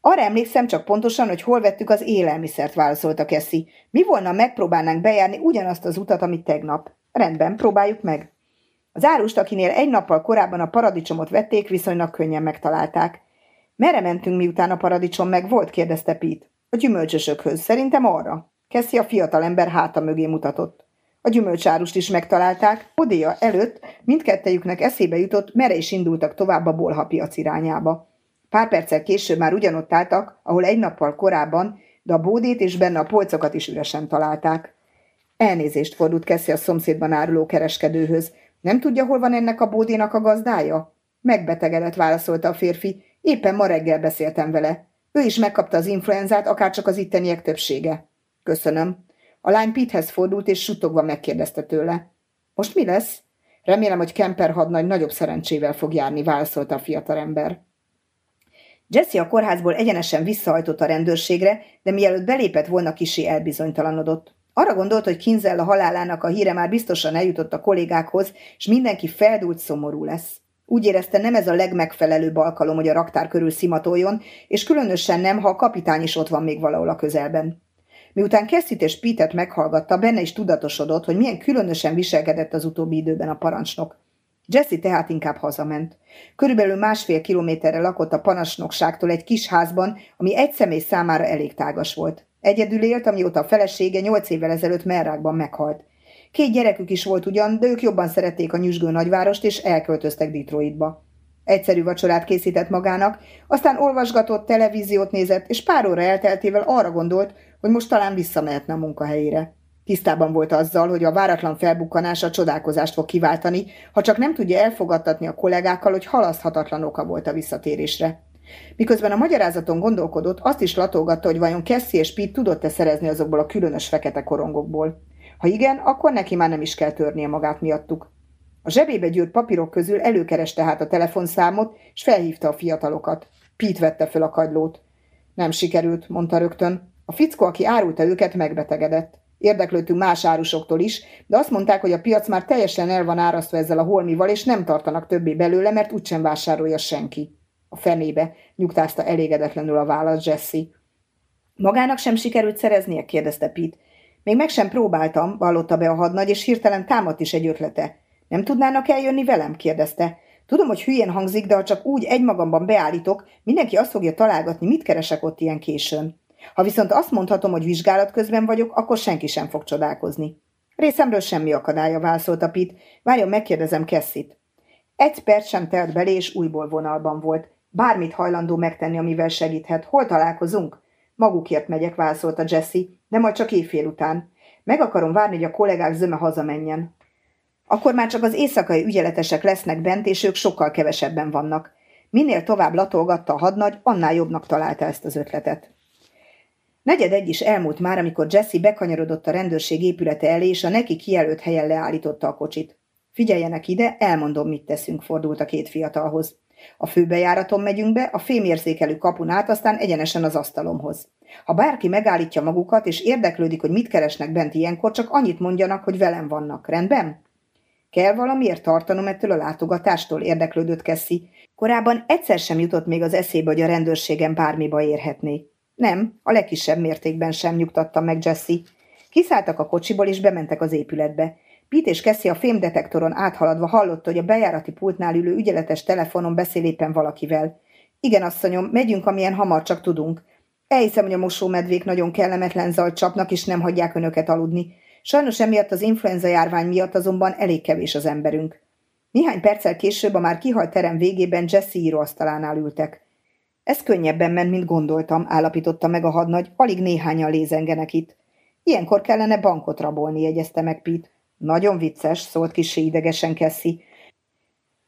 Arra emlékszem csak pontosan, hogy hol vettük az élelmiszert, válaszolta Keszi. Mi volna, megpróbálnánk bejárni ugyanazt az utat, amit tegnap. Rendben, próbáljuk meg. Az árust, akinél egy nappal korábban a paradicsomot vették, viszonylag könnyen megtalálták. Merre mentünk, miután a paradicsom meg volt? kérdezte Pete. A gyümölcsösökhöz. Szerintem arra. Keszi a fiatalember háta mögé mutatott. A gyümölcsárust is megtalálták, Odéja előtt mindkettejüknek eszébe jutott, mere is indultak tovább a bolhapiac irányába. Pár perccel később már ugyanott álltak, ahol egy nappal korábban, de a bódét és benne a polcokat is üresen találták. Elnézést fordult Keszi a szomszédban áruló kereskedőhöz. Nem tudja, hol van ennek a bódénak a gazdája? Megbetegedett, válaszolta a férfi. Éppen ma reggel beszéltem vele. Ő is megkapta az influenzát, akárcsak az itteniek többsége. Köszönöm. A lány Pithez fordult, és suttogva megkérdezte tőle. Most mi lesz? Remélem, hogy Kemper hadnagy nagyobb szerencsével fog járni, válaszolta a fiatalember. Jesse a kórházból egyenesen visszahajtott a rendőrségre, de mielőtt belépett volna, kisé elbizonytalanodott. Arra gondolt, hogy Kinzel a halálának a híre már biztosan eljutott a kollégákhoz, és mindenki feldult szomorú lesz. Úgy érezte, nem ez a legmegfelelőbb alkalom, hogy a raktár körül szimatoljon, és különösen nem, ha a kapitány is ott van még valahol a közelben. Miután Kessit és Pitet meghallgatta, benne is tudatosodott, hogy milyen különösen viselkedett az utóbbi időben a parancsnok. Jesse tehát inkább hazament. Körülbelül másfél kilométerre lakott a parancsnokságtól egy kis házban, ami egy személy számára elég tágas volt. Egyedül élt, amióta a felesége nyolc évvel ezelőtt Merrákban meghalt. Két gyerekük is volt ugyan, de ők jobban szerették a nyüzsgő nagyvárost, és elköltöztek Detroitba. Egyszerű vacsorát készített magának, aztán olvasgatott, televíziót nézett, és pár óra elteltével arra gondolt, hogy most talán visszamehetne a munkahelyére. Tisztában volt azzal, hogy a váratlan felbukkanása csodálkozást fog kiváltani, ha csak nem tudja elfogadtatni a kollégákkal, hogy halaszthatatlan oka volt a visszatérésre. Miközben a magyarázaton gondolkodott, azt is latolgatta, hogy vajon Cassie és Pete tudott-e szerezni azokból a különös fekete korongokból. Ha igen, akkor neki már nem is kell törnie magát miattuk. A zsebébe gyűrt papírok közül előkereste hát a telefonszámot, és felhívta a fiatalokat. Pete vette fel a kagylót. Nem sikerült, mondta rögtön. A fickó, aki árulta őket, megbetegedett. Érdeklődtünk más árusoktól is, de azt mondták, hogy a piac már teljesen el van árasztva ezzel a holmival, és nem tartanak többé belőle, mert úgysem vásárolja senki. A fenébe, nyugtázta elégedetlenül a válasz Jesse. Magának sem sikerült szereznie? kérdezte Pete. Még meg sem próbáltam, vallotta be a hadnagy, és hirtelen támadt is egy ötlete. Nem tudnának eljönni velem? kérdezte. Tudom, hogy hülyén hangzik, de ha csak úgy egymagamban beállítok, mindenki azt fogja találgatni, mit keresek ott ilyen későn. Ha viszont azt mondhatom, hogy vizsgálat közben vagyok, akkor senki sem fog csodálkozni. Részemről semmi akadálya, válaszolta Pit. Várjon, megkérdezem Kesszit. Egy perc sem telt belé, és újból vonalban volt. Bármit hajlandó megtenni, amivel segíthet. Hol találkozunk? Magukért megyek, válaszolta Jesse, de majd csak éjfél után. Meg akarom várni, hogy a kollégák zöme hazamenjen. Akkor már csak az éjszakai ügyeletesek lesznek bent, és ők sokkal kevesebben vannak. Minél tovább latolgatta a hadnagy, annál jobbnak találta ezt az ötletet. Negyed egy is elmúlt már, amikor Jesse bekanyarodott a rendőrség épülete elé, és a neki kijelölt helyen leállította a kocsit. Figyeljenek ide, elmondom, mit teszünk, fordult a két fiatalhoz. A főbejáraton megyünk be, a fémérzékelő kapun át, aztán egyenesen az asztalomhoz. Ha bárki megállítja magukat, és érdeklődik, hogy mit keresnek bent ilyenkor, csak annyit mondjanak, hogy velem vannak. Rendben? Kell valamiért tartanom ettől a látogatástól, érdeklődött Kessi. Korábban egyszer sem jutott még az eszébe, hogy a rendőrségen bármiba érhetné. Nem, a legkisebb mértékben sem nyugtatta meg Jesse. Kiszálltak a kocsiból, és bementek az épületbe. Pete és Cassie a fémdetektoron áthaladva hallotta, hogy a bejárati pultnál ülő ügyeletes telefonon beszél éppen valakivel. Igen, asszonyom, megyünk, amilyen hamar csak tudunk. Elhiszem, hogy a mosómedvék nagyon kellemetlen zajt csapnak, és nem hagyják önöket aludni. Sajnos emiatt az influenza járvány miatt azonban elég kevés az emberünk. Néhány perccel később a már kihalt terem végében Jesse íróasztalánál ültek. Ez könnyebben ment, mint gondoltam, állapította meg a hadnagy, alig néhányan lézengenek itt. Ilyenkor kellene bankot rabolni, jegyezte meg Pete. Nagyon vicces, szólt kis idegesen Kessi.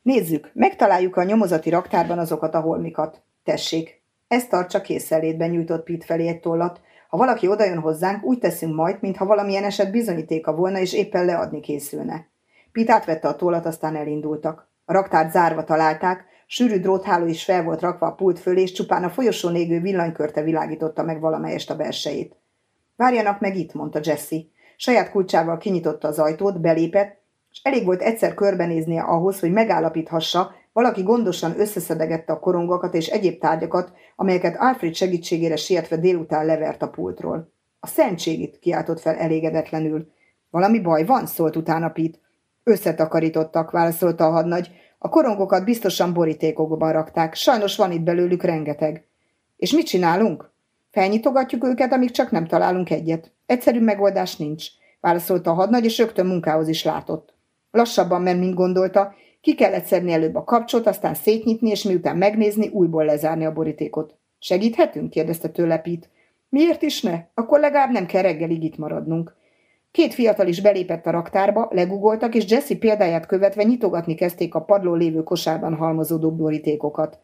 Nézzük, megtaláljuk a nyomozati raktárban azokat a holmikat. Tessék. Ezt tartsa készenlétben nyújtott Pete felé egy tollat. Ha valaki odajön hozzánk, úgy teszünk majd, mintha valamilyen eset bizonyítéka volna, és éppen leadni készülne. Pete átvette a tollat, aztán elindultak. A raktárt zárva találták, sűrű drótháló is fel volt rakva a pult fölé, és csupán a folyosón égő villanykörte világította meg valamelyest a belsejét. Várjanak meg itt, mondta Jesse. Saját kulcsával kinyitotta az ajtót, belépett, és elég volt egyszer körbenéznie ahhoz, hogy megállapíthassa, valaki gondosan összeszedegette a korongokat és egyéb tárgyakat, amelyeket Alfred segítségére sietve délután levert a pultról. A szentségit kiáltott fel elégedetlenül. Valami baj van? szólt utána Pete. Összetakarítottak, válaszolta a hadnagy. A korongokat biztosan borítékokban rakták, sajnos van itt belőlük rengeteg. És mit csinálunk? Felnyitogatjuk őket, amíg csak nem találunk egyet. Egyszerű megoldás nincs, válaszolta a hadnagy, és rögtön munkához is látott. Lassabban ment, mint gondolta, ki kellett szedni előbb a kapcsot, aztán szétnyitni, és miután megnézni, újból lezárni a borítékot. Segíthetünk? kérdezte tőle Pete. Miért is ne? Akkor legalább nem kell reggelig itt maradnunk. Két fiatal is belépett a raktárba, legugoltak, és Jesse példáját követve nyitogatni kezdték a padló lévő kosárban halmozódó borítékokat.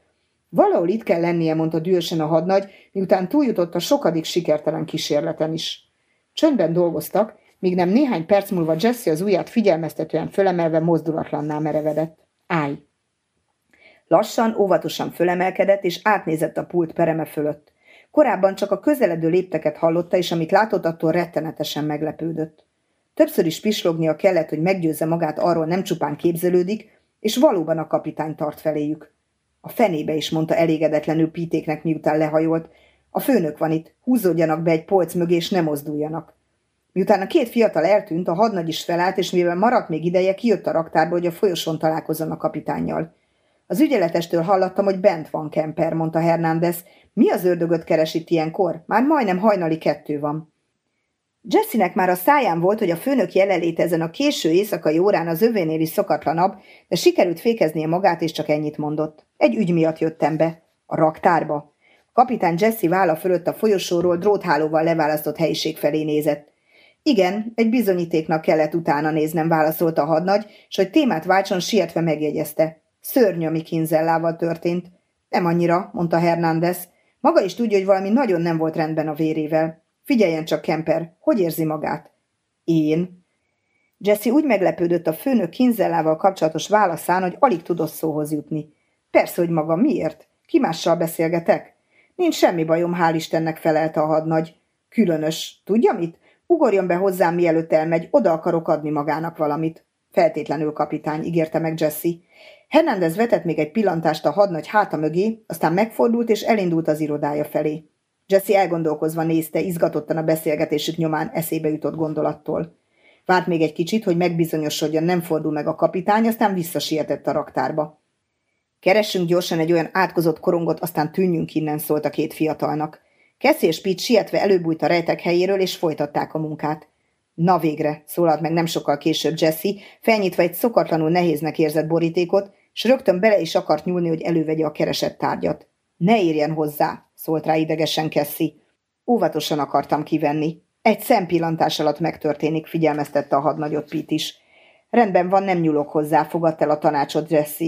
Valahol itt kell lennie, mondta dühösen a hadnagy, miután túljutott a sokadik sikertelen kísérleten is. Csöndben dolgoztak, míg nem néhány perc múlva Jesse az ujját figyelmeztetően fölemelve mozdulatlanná merevedett. Állj! Lassan, óvatosan fölemelkedett, és átnézett a pult pereme fölött. Korábban csak a közeledő lépteket hallotta, és amit látott, attól rettenetesen meglepődött. Többször is pislognia kellett, hogy meggyőzze magát arról nem csupán képzelődik, és valóban a kapitány tart feléjük. A fenébe is, mondta elégedetlenül Pítéknek, miután lehajolt. A főnök van itt, húzódjanak be egy polc mögé, és ne mozduljanak. Miután a két fiatal eltűnt, a hadnagy is felállt, és mivel maradt még ideje, kijött a raktárba, hogy a folyosón találkozzon a kapitánnyal. Az ügyeletestől hallottam, hogy bent van Kemper, mondta Hernández. Mi az ördögöt keres itt ilyenkor? Már majdnem hajnali kettő van. Jessinek már a száján volt, hogy a főnök jelenléte ezen a késő éjszakai órán az övénél is szokatlanabb, de sikerült fékeznie magát, és csak ennyit mondott. Egy ügy miatt jöttem be. A raktárba. Kapitán Jesse válla fölött a folyosóról dróthálóval leválasztott helyiség felé nézett. Igen, egy bizonyítéknak kellett utána néznem, válaszolta a hadnagy, és hogy témát váltson, sietve megjegyezte. Szörnyű, ami Kinzellával történt. Nem annyira, mondta Hernández. Maga is tudja, hogy valami nagyon nem volt rendben a vérével. Figyeljen csak, Kemper, hogy érzi magát? Én? Jesse úgy meglepődött a főnök Kinzellával kapcsolatos válaszán, hogy alig tudott szóhoz jutni. Persze, hogy maga miért? Ki mással beszélgetek? Nincs semmi bajom, hál' Istennek felelte a hadnagy. Különös. Tudja mit? Ugorjon be hozzám, mielőtt elmegy, oda akarok adni magának valamit. Feltétlenül, kapitány, ígérte meg Jesse. Hernández vetett még egy pillantást a hadnagy háta mögé, aztán megfordult és elindult az irodája felé. Jesse elgondolkozva nézte, izgatottan a beszélgetésük nyomán eszébe jutott gondolattól. Várt még egy kicsit, hogy megbizonyosodjon, nem fordul meg a kapitány, aztán visszasietett a raktárba. Keressünk gyorsan egy olyan átkozott korongot, aztán tűnjünk innen, szólt a két fiatalnak. Keszi és Pete sietve előbújt a rejtek helyéről, és folytatták a munkát. Na végre, szólalt meg nem sokkal később Jesse, felnyitva egy szokatlanul nehéznek érzett borítékot, s rögtön bele is akart nyúlni, hogy elővegye a keresett tárgyat. Ne érjen hozzá, szólt rá idegesen Kessi. Óvatosan akartam kivenni. Egy szempillantás alatt megtörténik, figyelmeztette a hadnagyot Pete is. Rendben van, nem nyúlok hozzá, fogadt el a tanácsot Jesse.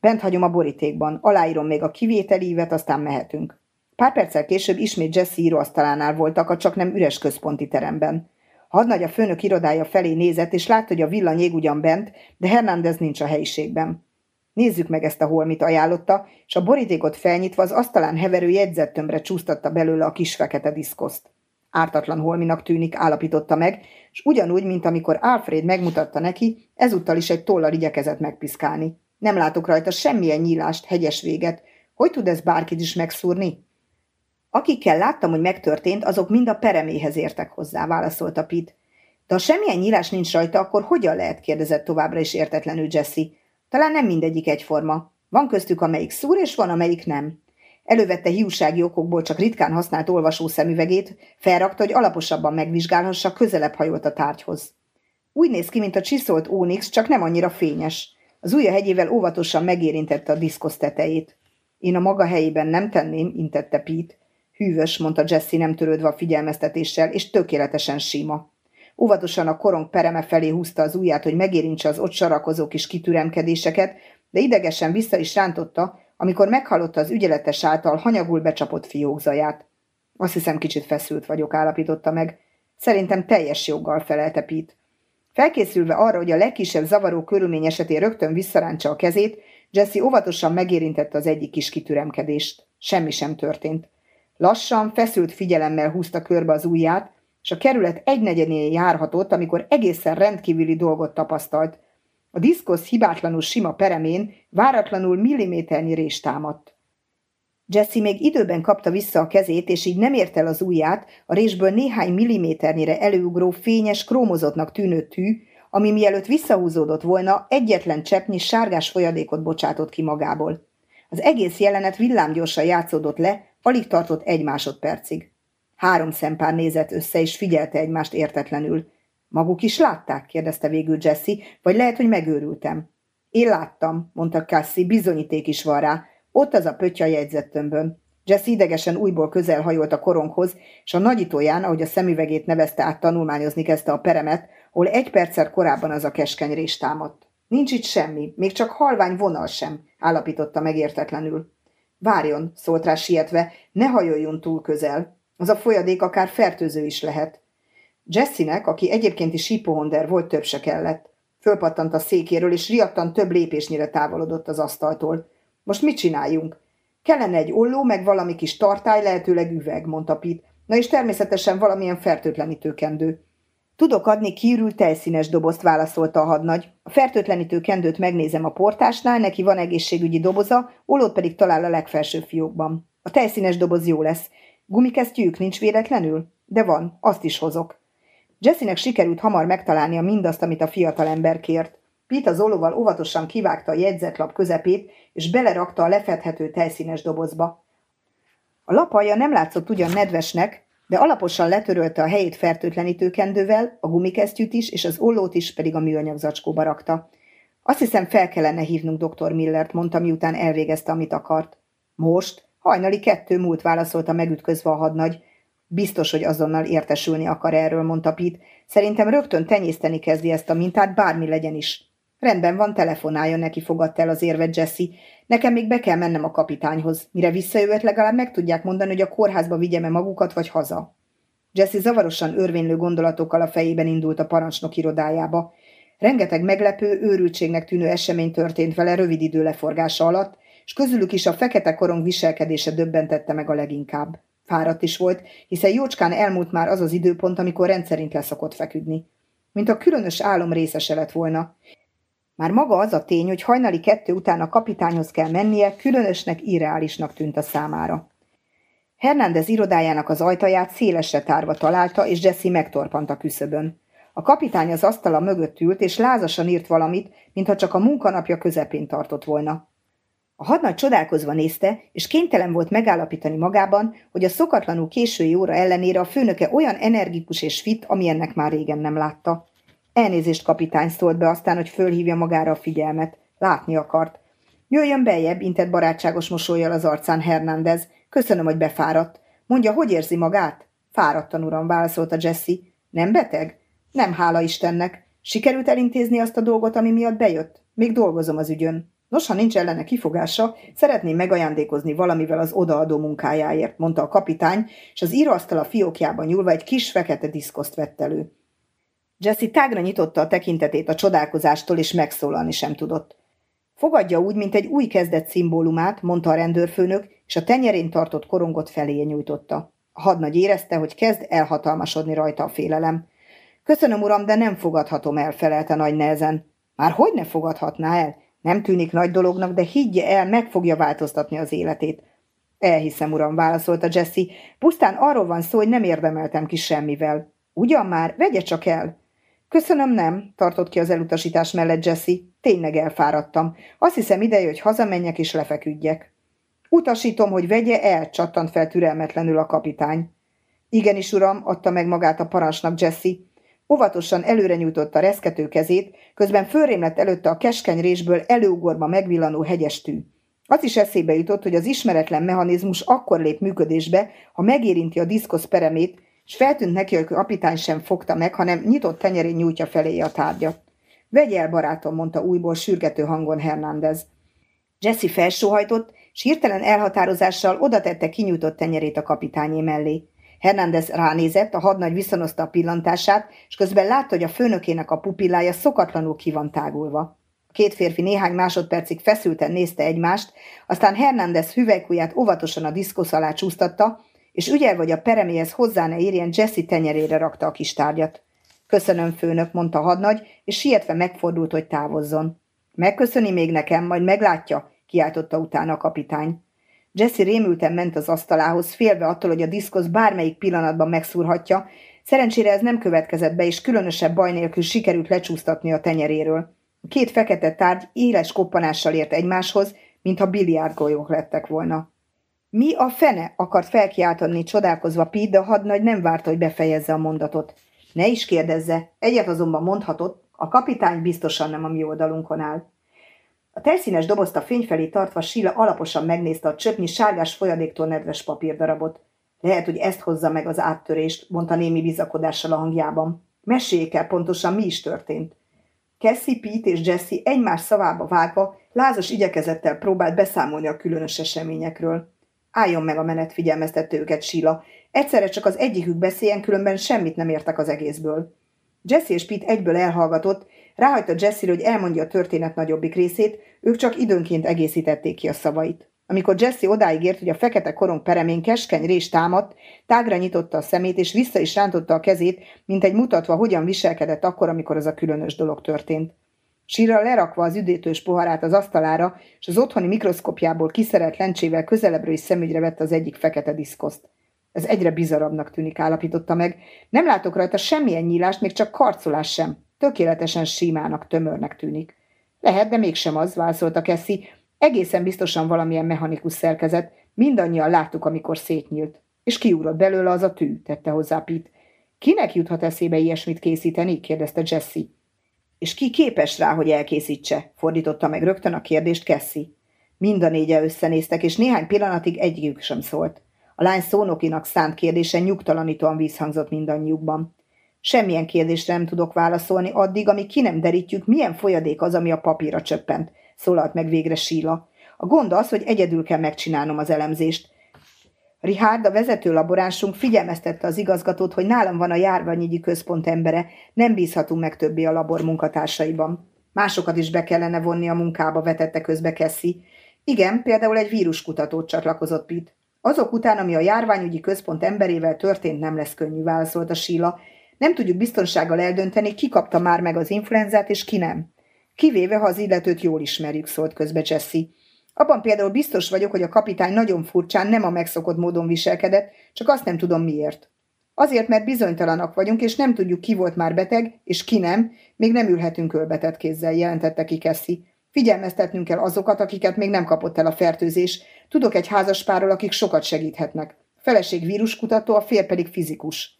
Bent hagyom a borítékban, aláírom még a kivételívet, aztán mehetünk. Pár perccel később ismét Jesse íróasztalánál voltak a csak nem üres központi teremben. Hadnagy a főnök irodája felé nézett, és látta, hogy a villa ég ugyan bent, de Hernández nincs a helyiségben. Nézzük meg ezt a holmit ajánlotta, és a borítékot felnyitva az asztalán heverő jegyzettömbre csúsztatta belőle a kis fekete diszkoszt. Ártatlan holminak tűnik, állapította meg, és ugyanúgy, mint amikor Alfred megmutatta neki, ezúttal is egy tollal igyekezett megpiszkálni. Nem látok rajta semmilyen nyílást, hegyes véget. Hogy tud ez bárkit is megszúrni? Akikkel láttam, hogy megtörtént, azok mind a pereméhez értek hozzá, válaszolta Pete. De ha semmilyen nyílás nincs rajta, akkor hogyan lehet? kérdezett továbbra is értetlenül Jesse. Talán nem mindegyik egyforma. Van köztük, amelyik szúr, és van, amelyik nem. Elővette hiúsági okokból csak ritkán használt olvasószemüvegét, felrakta, hogy alaposabban megvizsgálhassa, közelebb hajolt a tárgyhoz. Úgy néz ki, mint a csiszolt ónix, csak nem annyira fényes. Az ujja hegyével óvatosan megérintette a diszkosz tetejét. Én a maga helyében nem tenném, intette Pete. Hűvös, mondta Jesse nem törődve a figyelmeztetéssel, és tökéletesen sima. Óvatosan a korong pereme felé húzta az ujját, hogy megérintse az ott sarakozó kis kitüremkedéseket, de idegesen vissza is rántotta, amikor meghallotta az ügyeletes által hanyagul becsapott fiókzaját. Azt hiszem, kicsit feszült vagyok, állapította meg. Szerintem teljes joggal felelte Pete. Felkészülve arra, hogy a legkisebb zavaró körülmény esetén rögtön visszarántsa a kezét, Jesse óvatosan megérintette az egyik kis kitüremkedést. Semmi sem történt. Lassan, feszült figyelemmel húzta körbe az ujját, és a kerület egynegyenél járhatott, amikor egészen rendkívüli dolgot tapasztalt. A diszkosz hibátlanul sima peremén váratlanul milliméternyi rés támadt. Jesse még időben kapta vissza a kezét, és így nem ért el az ujját, a résből néhány milliméternyire előugró, fényes, krómozottnak tűnő tű, ami mielőtt visszahúzódott volna, egyetlen cseppnyi sárgás folyadékot bocsátott ki magából. Az egész jelenet villámgyorsan játszódott le, alig tartott egy másodpercig. Három szempár nézett össze, és figyelte egymást értetlenül. Maguk is látták? kérdezte végül Jesse, vagy lehet, hogy megőrültem. Én láttam, mondta Cassie, bizonyíték is van rá. Ott az a pöttya jegyzettömbön. Jesse idegesen újból közel hajolt a koronghoz, és a nagyítóján, ahogy a szemüvegét nevezte át tanulmányozni kezdte a peremet, ahol egy perccel korábban az a keskeny rés támadt. Nincs itt semmi, még csak halvány vonal sem, állapította megértetlenül. Várjon, szólt rá sietve, ne hajoljon túl közel. Az a folyadék akár fertőző is lehet. Jessinek, aki egyébként is sípohonder volt, több se kellett. Fölpattant a székéről, és riadtan több lépésnyire távolodott az asztaltól. Most mit csináljunk? Kellene egy olló, meg valami kis tartály, lehetőleg üveg, mondta Pit. Na és természetesen valamilyen fertőtlenítő kendő. Tudok adni kiürült tejszínes dobozt, válaszolta a hadnagy. Fertőtlenítő kendőt megnézem a portásnál, neki van egészségügyi doboza, olót pedig talál a legfelső fiókban. A tejszínes doboz jó lesz. Gumikesztyűjük nincs véletlenül? De van, azt is hozok. Jessinek sikerült hamar megtalálnia mindazt, amit a fiatalember kért. Pete az olóval óvatosan kivágta a jegyzetlap közepét, és belerakta a lefedhető tejszínes dobozba. A lapalja nem látszott ugyan nedvesnek, de alaposan letörölte a helyét fertőtlenítő kendővel, a gumikesztyűt is, és az ollót is pedig a műanyag zacskóba rakta. Azt hiszem fel kellene hívnunk dr. Millert, mondta, miután elvégezte, amit akart. Most? Hajnali kettő múlt válaszolta megütközve a hadnagy. Biztos, hogy azonnal értesülni akar erről, mondta Pete. Szerintem rögtön tenyészteni kezdi ezt a mintát, bármi legyen is. Rendben van, telefonáljon neki, fogadta el az érvet Jesse. Nekem még be kell mennem a kapitányhoz. Mire visszajövött, legalább meg tudják mondani, hogy a kórházba vigyem-e magukat, vagy haza. Jesse zavarosan örvénylő gondolatokkal a fejében indult a parancsnok irodájába. Rengeteg meglepő, őrültségnek tűnő esemény történt vele rövid idő leforgása alatt, és közülük is a fekete korong viselkedése döbbentette meg a leginkább. Fáradt is volt, hiszen jócskán elmúlt már az az időpont, amikor rendszerint leszokott feküdni. Mint a különös álom részese lett volna. Már maga az a tény, hogy hajnali kettő után a kapitányhoz kell mennie, különösnek, irreálisnak tűnt a számára. Hernández irodájának az ajtaját szélesre tárva találta, és Jesse megtorpant a küszöbön. A kapitány az asztala mögött ült, és lázasan írt valamit, mintha csak a munkanapja közepén tartott volna. A hadnagy csodálkozva nézte, és kénytelen volt megállapítani magában, hogy a szokatlanul késői óra ellenére a főnöke olyan energikus és fit, amilyennek már régen nem látta. Elnézést kapitány szólt be aztán, hogy fölhívja magára a figyelmet. Látni akart. Jöjjön beljebb, intett barátságos mosolyjal az arcán Hernández. Köszönöm, hogy befáradt. Mondja, hogy érzi magát? Fáradtan, uram, válaszolta Jesse. Nem beteg? Nem, hála Istennek. Sikerült elintézni azt a dolgot, ami miatt bejött? Még dolgozom az ügyön. Nos, ha nincs ellene kifogása, szeretném megajándékozni valamivel az odaadó munkájáért, mondta a kapitány, és az íróasztal a fiókjában nyúlva egy kis fekete diszkoszt vett elő. Jesse tágra nyitotta a tekintetét a csodálkozástól, és megszólalni sem tudott. Fogadja úgy, mint egy új kezdet szimbólumát, mondta a rendőrfőnök, és a tenyerén tartott korongot felé nyújtotta. A hadnagy érezte, hogy kezd elhatalmasodni rajta a félelem. Köszönöm, uram, de nem fogadhatom el, felelte nagy nehezen. Már hogy ne fogadhatná el? Nem tűnik nagy dolognak, de higgye el, meg fogja változtatni az életét. Elhiszem, uram, válaszolta Jesse. Pusztán arról van szó, hogy nem érdemeltem ki semmivel. Ugyan már, vegye csak el. Köszönöm, nem, tartott ki az elutasítás mellett Jesse. Tényleg elfáradtam. Azt hiszem ideje, hogy hazamenjek és lefeküdjek. Utasítom, hogy vegye el, csattant fel türelmetlenül a kapitány. Igenis, uram, adta meg magát a parancsnak Jesse. Óvatosan előre nyújtotta reszkető kezét, közben fölrém lett előtte a keskeny résből előugorva megvillanó hegyes tű. Az is eszébe jutott, hogy az ismeretlen mechanizmus akkor lép működésbe, ha megérinti a diszkosz peremét, és feltűnt neki, hogy a kapitány sem fogta meg, hanem nyitott tenyerén nyújtja felé a tárgyat. Vegy el, barátom, mondta újból sürgető hangon Hernández. Jesse felsóhajtott, s hirtelen elhatározással oda tette kinyújtott tenyerét a kapitányé mellé. Hernández ránézett, a hadnagy viszonozta a pillantását, és közben látta, hogy a főnökének a pupillája szokatlanul ki van tágulva. A két férfi néhány másodpercig feszülten nézte egymást, aztán Hernández hüvelykujját óvatosan a diszkosz alá csúsztatta, és ügyel vagy a pereméhez hozzá ne érjen Jesse tenyerére rakta a kis tárgyat. Köszönöm, főnök, mondta a hadnagy, és sietve megfordult, hogy távozzon. Megköszöni még nekem, majd meglátja, kiáltotta utána a kapitány. Jesse rémülten ment az asztalához, félve attól, hogy a diszkosz bármelyik pillanatban megszúrhatja, szerencsére ez nem következett be, és különösebb baj nélkül sikerült lecsúsztatni a tenyeréről. A két fekete tárgy éles koppanással ért egymáshoz, mintha biliárdgolyók lettek volna. Mi a fene? akart felkiáltani csodálkozva Pete, de a hadnagy nem várta, hogy befejezze a mondatot. Ne is kérdezze, egyet azonban mondhatott, a kapitány biztosan nem a mi oldalunkon áll. A telszínes dobozt a fény felé tartva Sila alaposan megnézte a csöpnyi sárgás folyadéktól nedves papírdarabot. Lehet, hogy ezt hozza meg az áttörést, mondta némi bizakodással a hangjában. Meséljék el pontosan, mi is történt. Cassie, Pete és Jesse egymás szavába vágva lázas igyekezettel próbált beszámolni a különös eseményekről. Álljon meg a menet, figyelmeztette őket Sila. Egyszerre csak az egyikük beszéljen, különben semmit nem értek az egészből. Jesse és Pete egyből elhallgatott, ráhagyta jesse hogy elmondja a történet nagyobbik részét, ők csak időnként egészítették ki a szavait. Amikor Jesse odáig ért, hogy a fekete korong peremén keskeny rés támadt, tágra nyitotta a szemét, és vissza is rántotta a kezét, mint egy mutatva, hogyan viselkedett akkor, amikor az a különös dolog történt. Sírra lerakva az üdítős poharát az asztalára, és az otthoni mikroszkopjából kiszerelt lencsével közelebbről is szemügyre vette az egyik fekete diszkoszt. Ez egyre bizarabbnak tűnik, állapította meg. Nem látok rajta semmilyen nyílást, még csak karcolás sem. Tökéletesen símának, tömörnek tűnik. Lehet, de mégsem az, válaszolta Kessi. Egészen biztosan valamilyen mechanikus szerkezet. Mindannyian láttuk, amikor szétnyílt. És kiugrott belőle az a tű, tette hozzá Pete. Kinek juthat eszébe ilyesmit készíteni? kérdezte Jesse. És ki képes rá, hogy elkészítse? fordította meg rögtön a kérdést Kessi. Mind a négye összenéztek, és néhány pillanatig egyikük sem szólt. A lány szónokinak szánt kérdése nyugtalanítóan vízhangzott mindannyiukban. Semmilyen kérdésre nem tudok válaszolni addig, amíg ki nem derítjük, milyen folyadék az, ami a papírra csöppent, szólalt meg végre Síla. A gond az, hogy egyedül kell megcsinálnom az elemzést. Richard, a vezető laboránsunk figyelmeztette az igazgatót, hogy nálam van a járványügyi központ embere, nem bízhatunk meg többé a labor munkatársaiban. Másokat is be kellene vonni a munkába, vetette közbe Kessi. Igen, például egy víruskutatót csatlakozott Pitt. Azok után, ami a járványügyi központ emberével történt, nem lesz könnyű, válaszolta Síla. Nem tudjuk biztonsággal eldönteni, ki kapta már meg az influenzát, és ki nem. Kivéve, ha az illetőt jól ismerjük, szólt közbe Jesse. Abban például biztos vagyok, hogy a kapitány nagyon furcsán nem a megszokott módon viselkedett, csak azt nem tudom miért. Azért, mert bizonytalanak vagyunk, és nem tudjuk, ki volt már beteg, és ki nem, még nem ülhetünk ölbetett kézzel, jelentette ki Kessi. Figyelmeztetnünk kell azokat, akiket még nem kapott el a fertőzés. Tudok egy házaspárról, akik sokat segíthetnek. A feleség víruskutató, a fér pedig fizikus.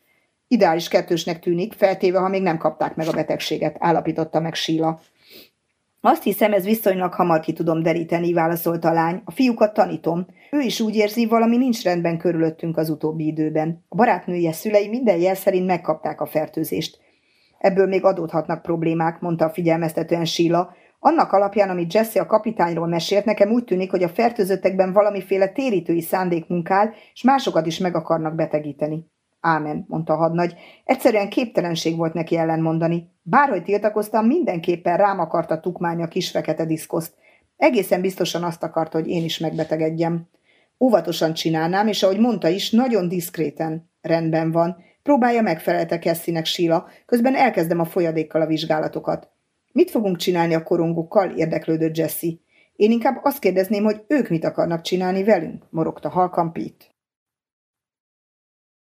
Ideális kettősnek tűnik, feltéve, ha még nem kapták meg a betegséget, állapította meg Síla. Azt hiszem, ez viszonylag hamar ki tudom deríteni, válaszolta a lány. A fiúkat tanítom. Ő is úgy érzi, valami nincs rendben körülöttünk az utóbbi időben. A barátnője szülei minden jel szerint megkapták a fertőzést. Ebből még adódhatnak problémák, mondta figyelmeztetően Síla. Annak alapján, amit Jesse a kapitányról mesélt, nekem úgy tűnik, hogy a fertőzöttekben valamiféle térítői szándék munkál, és másokat is meg akarnak betegíteni. Ámen, mondta a hadnagy. Egyszerűen képtelenség volt neki ellenmondani. Bárhogy tiltakoztam, mindenképpen rám akarta tukmálni a kis fekete diszkoszt. Egészen biztosan azt akarta, hogy én is megbetegedjem. Óvatosan csinálnám, és ahogy mondta is, nagyon diszkréten. Rendben van. Próbálja megfelelte Kesszinek síla, közben elkezdem a folyadékkal a vizsgálatokat. Mit fogunk csinálni a korongokkal? érdeklődött Jesse. Én inkább azt kérdezném, hogy ők mit akarnak csinálni velünk, morogta halkan Pete.